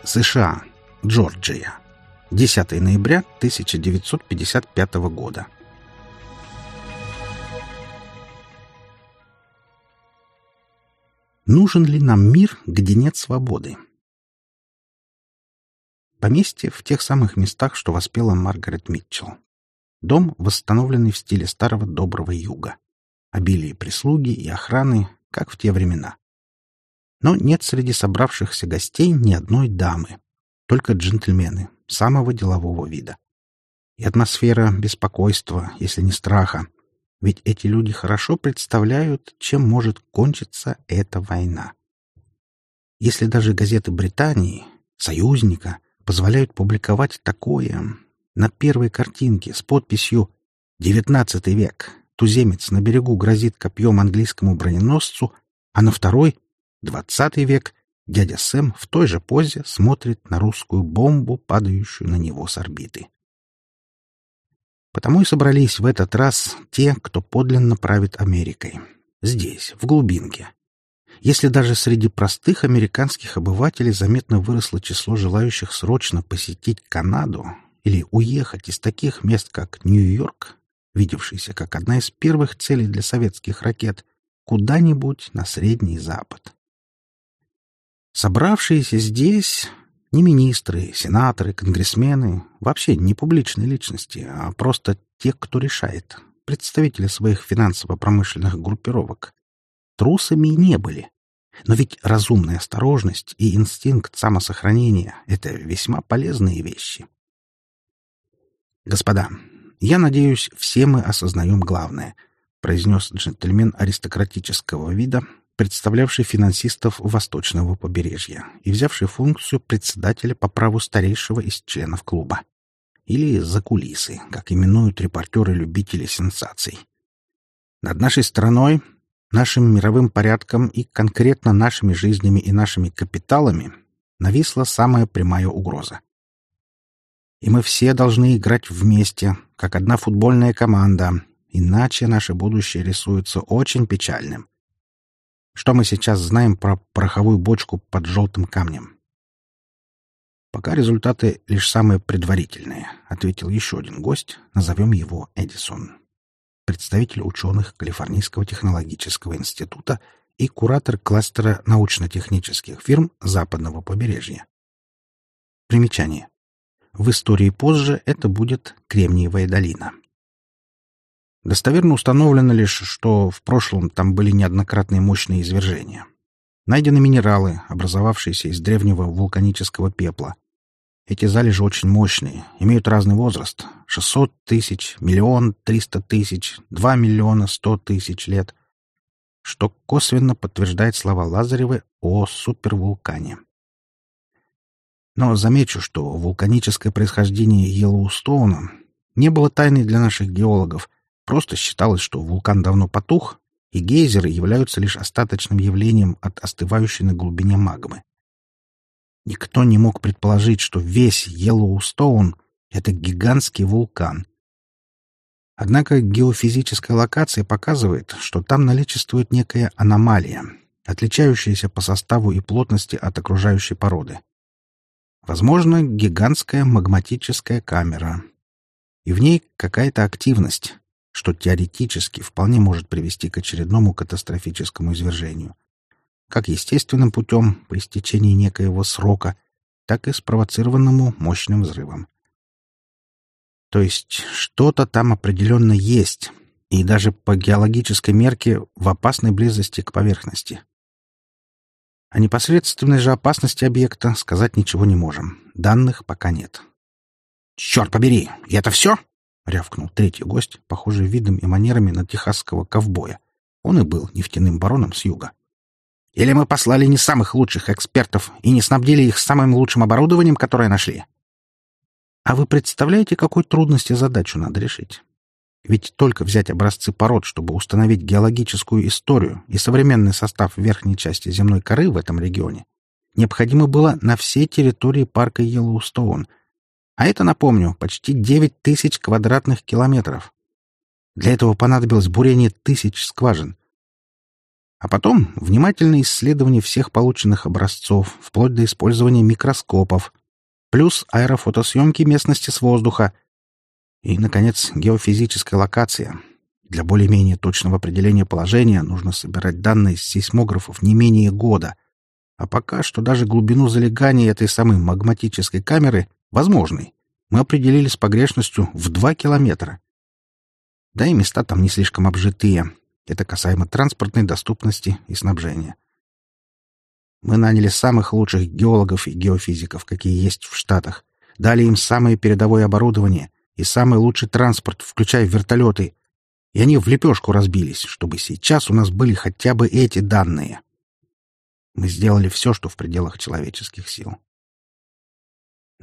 США. Джорджия. 10 ноября 1955 года. Нужен ли нам мир, где нет свободы? Поместье в тех самых местах, что воспела Маргарет Митчелл. Дом, восстановленный в стиле старого доброго юга. Обилие прислуги и охраны, как в те времена. Но нет среди собравшихся гостей ни одной дамы. Только джентльмены, самого делового вида. И атмосфера беспокойства, если не страха. Ведь эти люди хорошо представляют, чем может кончиться эта война. Если даже газеты Британии, союзника, позволяют публиковать такое на первой картинке с подписью «XIX век. Туземец на берегу грозит копьем английскому броненосцу», а на второй «XX век. Дядя Сэм в той же позе смотрит на русскую бомбу, падающую на него с орбиты. Потому и собрались в этот раз те, кто подлинно правит Америкой. Здесь, в глубинке. Если даже среди простых американских обывателей заметно выросло число желающих срочно посетить Канаду или уехать из таких мест, как Нью-Йорк, видевшийся как одна из первых целей для советских ракет, куда-нибудь на Средний Запад. Собравшиеся здесь не министры, сенаторы, конгрессмены, вообще не публичные личности, а просто те, кто решает, представители своих финансово-промышленных группировок. Трусами не были. Но ведь разумная осторожность и инстинкт самосохранения — это весьма полезные вещи. «Господа, я надеюсь, все мы осознаем главное», — произнес джентльмен аристократического вида, представлявший финансистов Восточного побережья и взявший функцию председателя по праву старейшего из членов клуба. Или за кулисы, как именуют репортеры-любители сенсаций. Над нашей страной, нашим мировым порядком и конкретно нашими жизнями и нашими капиталами нависла самая прямая угроза. И мы все должны играть вместе, как одна футбольная команда, иначе наше будущее рисуется очень печальным. Что мы сейчас знаем про пороховую бочку под желтым камнем? Пока результаты лишь самые предварительные, ответил еще один гость, назовем его Эдисон. Представитель ученых Калифорнийского технологического института и куратор кластера научно-технических фирм западного побережья. Примечание. В истории позже это будет Кремниевая долина. Достоверно установлено лишь, что в прошлом там были неоднократные мощные извержения. Найдены минералы, образовавшиеся из древнего вулканического пепла. Эти залежи очень мощные, имеют разный возраст — 600 тысяч, миллион, 300 тысяч, 2 миллиона 100 тысяч лет, что косвенно подтверждает слова Лазаревой о супервулкане. Но замечу, что вулканическое происхождение Йеллоустоуна не было тайной для наших геологов, Просто считалось, что вулкан давно потух, и гейзеры являются лишь остаточным явлением от остывающей на глубине магмы. Никто не мог предположить, что весь Йеллоустоун — это гигантский вулкан. Однако геофизическая локация показывает, что там наличествует некая аномалия, отличающаяся по составу и плотности от окружающей породы. Возможно, гигантская магматическая камера. И в ней какая-то активность, что теоретически вполне может привести к очередному катастрофическому извержению. Как естественным путем по истечении некоего срока, так и спровоцированному мощным взрывом. То есть что-то там определенно есть, и даже по геологической мерке в опасной близости к поверхности. О непосредственной же опасности объекта сказать ничего не можем. Данных пока нет. «Черт побери! И это все?» — рявкнул третий гость, похожий видом и манерами на техасского ковбоя. Он и был нефтяным бароном с юга. «Или мы послали не самых лучших экспертов и не снабдили их самым лучшим оборудованием, которое нашли?» А вы представляете, какой трудности задачу надо решить? Ведь только взять образцы пород, чтобы установить геологическую историю и современный состав верхней части земной коры в этом регионе, необходимо было на всей территории парка Йеллоустоун. А это, напомню, почти 9 тысяч квадратных километров. Для этого понадобилось бурение тысяч скважин. А потом внимательное исследование всех полученных образцов, вплоть до использования микроскопов, плюс аэрофотосъемки местности с воздуха — и, наконец, геофизическая локация. Для более-менее точного определения положения нужно собирать данные с сейсмографов не менее года. А пока что даже глубину залегания этой самой магматической камеры возможной мы определили с погрешностью в 2 километра. Да и места там не слишком обжитые. Это касаемо транспортной доступности и снабжения. Мы наняли самых лучших геологов и геофизиков, какие есть в Штатах. Дали им самое передовое оборудование и самый лучший транспорт, включая вертолеты. И они в лепешку разбились, чтобы сейчас у нас были хотя бы эти данные. Мы сделали все, что в пределах человеческих сил.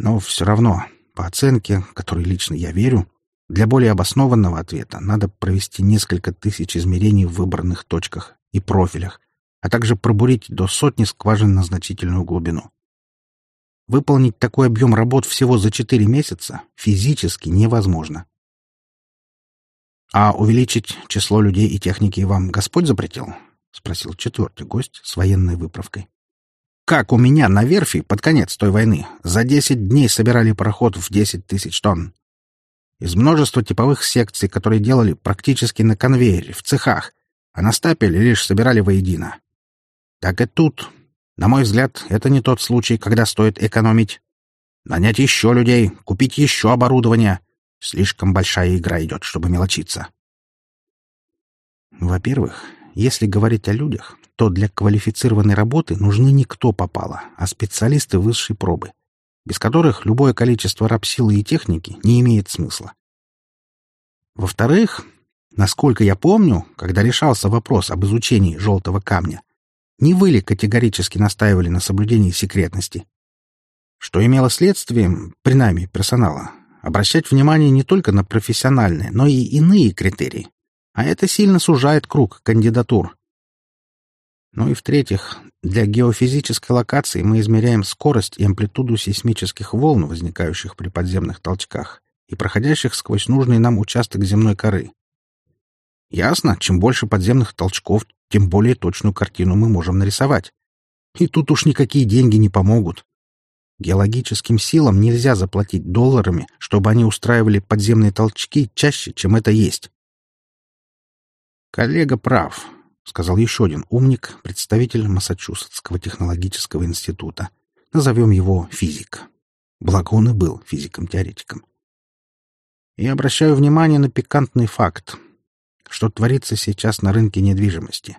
Но все равно, по оценке, которой лично я верю, для более обоснованного ответа надо провести несколько тысяч измерений в выбранных точках и профилях, а также пробурить до сотни скважин на значительную глубину. Выполнить такой объем работ всего за четыре месяца физически невозможно. «А увеличить число людей и техники вам Господь запретил?» — спросил четвертый гость с военной выправкой. «Как у меня на верфи под конец той войны за десять дней собирали пароход в десять тысяч тонн. Из множества типовых секций, которые делали практически на конвейере, в цехах, а на стапеле лишь собирали воедино. Так и тут на мой взгляд, это не тот случай, когда стоит экономить. Нанять еще людей, купить еще оборудование. Слишком большая игра идет, чтобы мелочиться. Во-первых, если говорить о людях, то для квалифицированной работы нужны не кто попало, а специалисты высшей пробы, без которых любое количество рабсилы и техники не имеет смысла. Во-вторых, насколько я помню, когда решался вопрос об изучении желтого камня, не вы ли категорически настаивали на соблюдении секретности? Что имело следствием, при нами персонала, обращать внимание не только на профессиональные, но и иные критерии. А это сильно сужает круг кандидатур. Ну и в-третьих, для геофизической локации мы измеряем скорость и амплитуду сейсмических волн, возникающих при подземных толчках и проходящих сквозь нужный нам участок земной коры. Ясно, чем больше подземных толчков, тем более точную картину мы можем нарисовать. И тут уж никакие деньги не помогут. Геологическим силам нельзя заплатить долларами, чтобы они устраивали подземные толчки чаще, чем это есть. «Коллега прав», — сказал еще один умник, представитель Массачусетского технологического института. Назовем его физик. Благо он и был физиком-теоретиком. И обращаю внимание на пикантный факт — что творится сейчас на рынке недвижимости.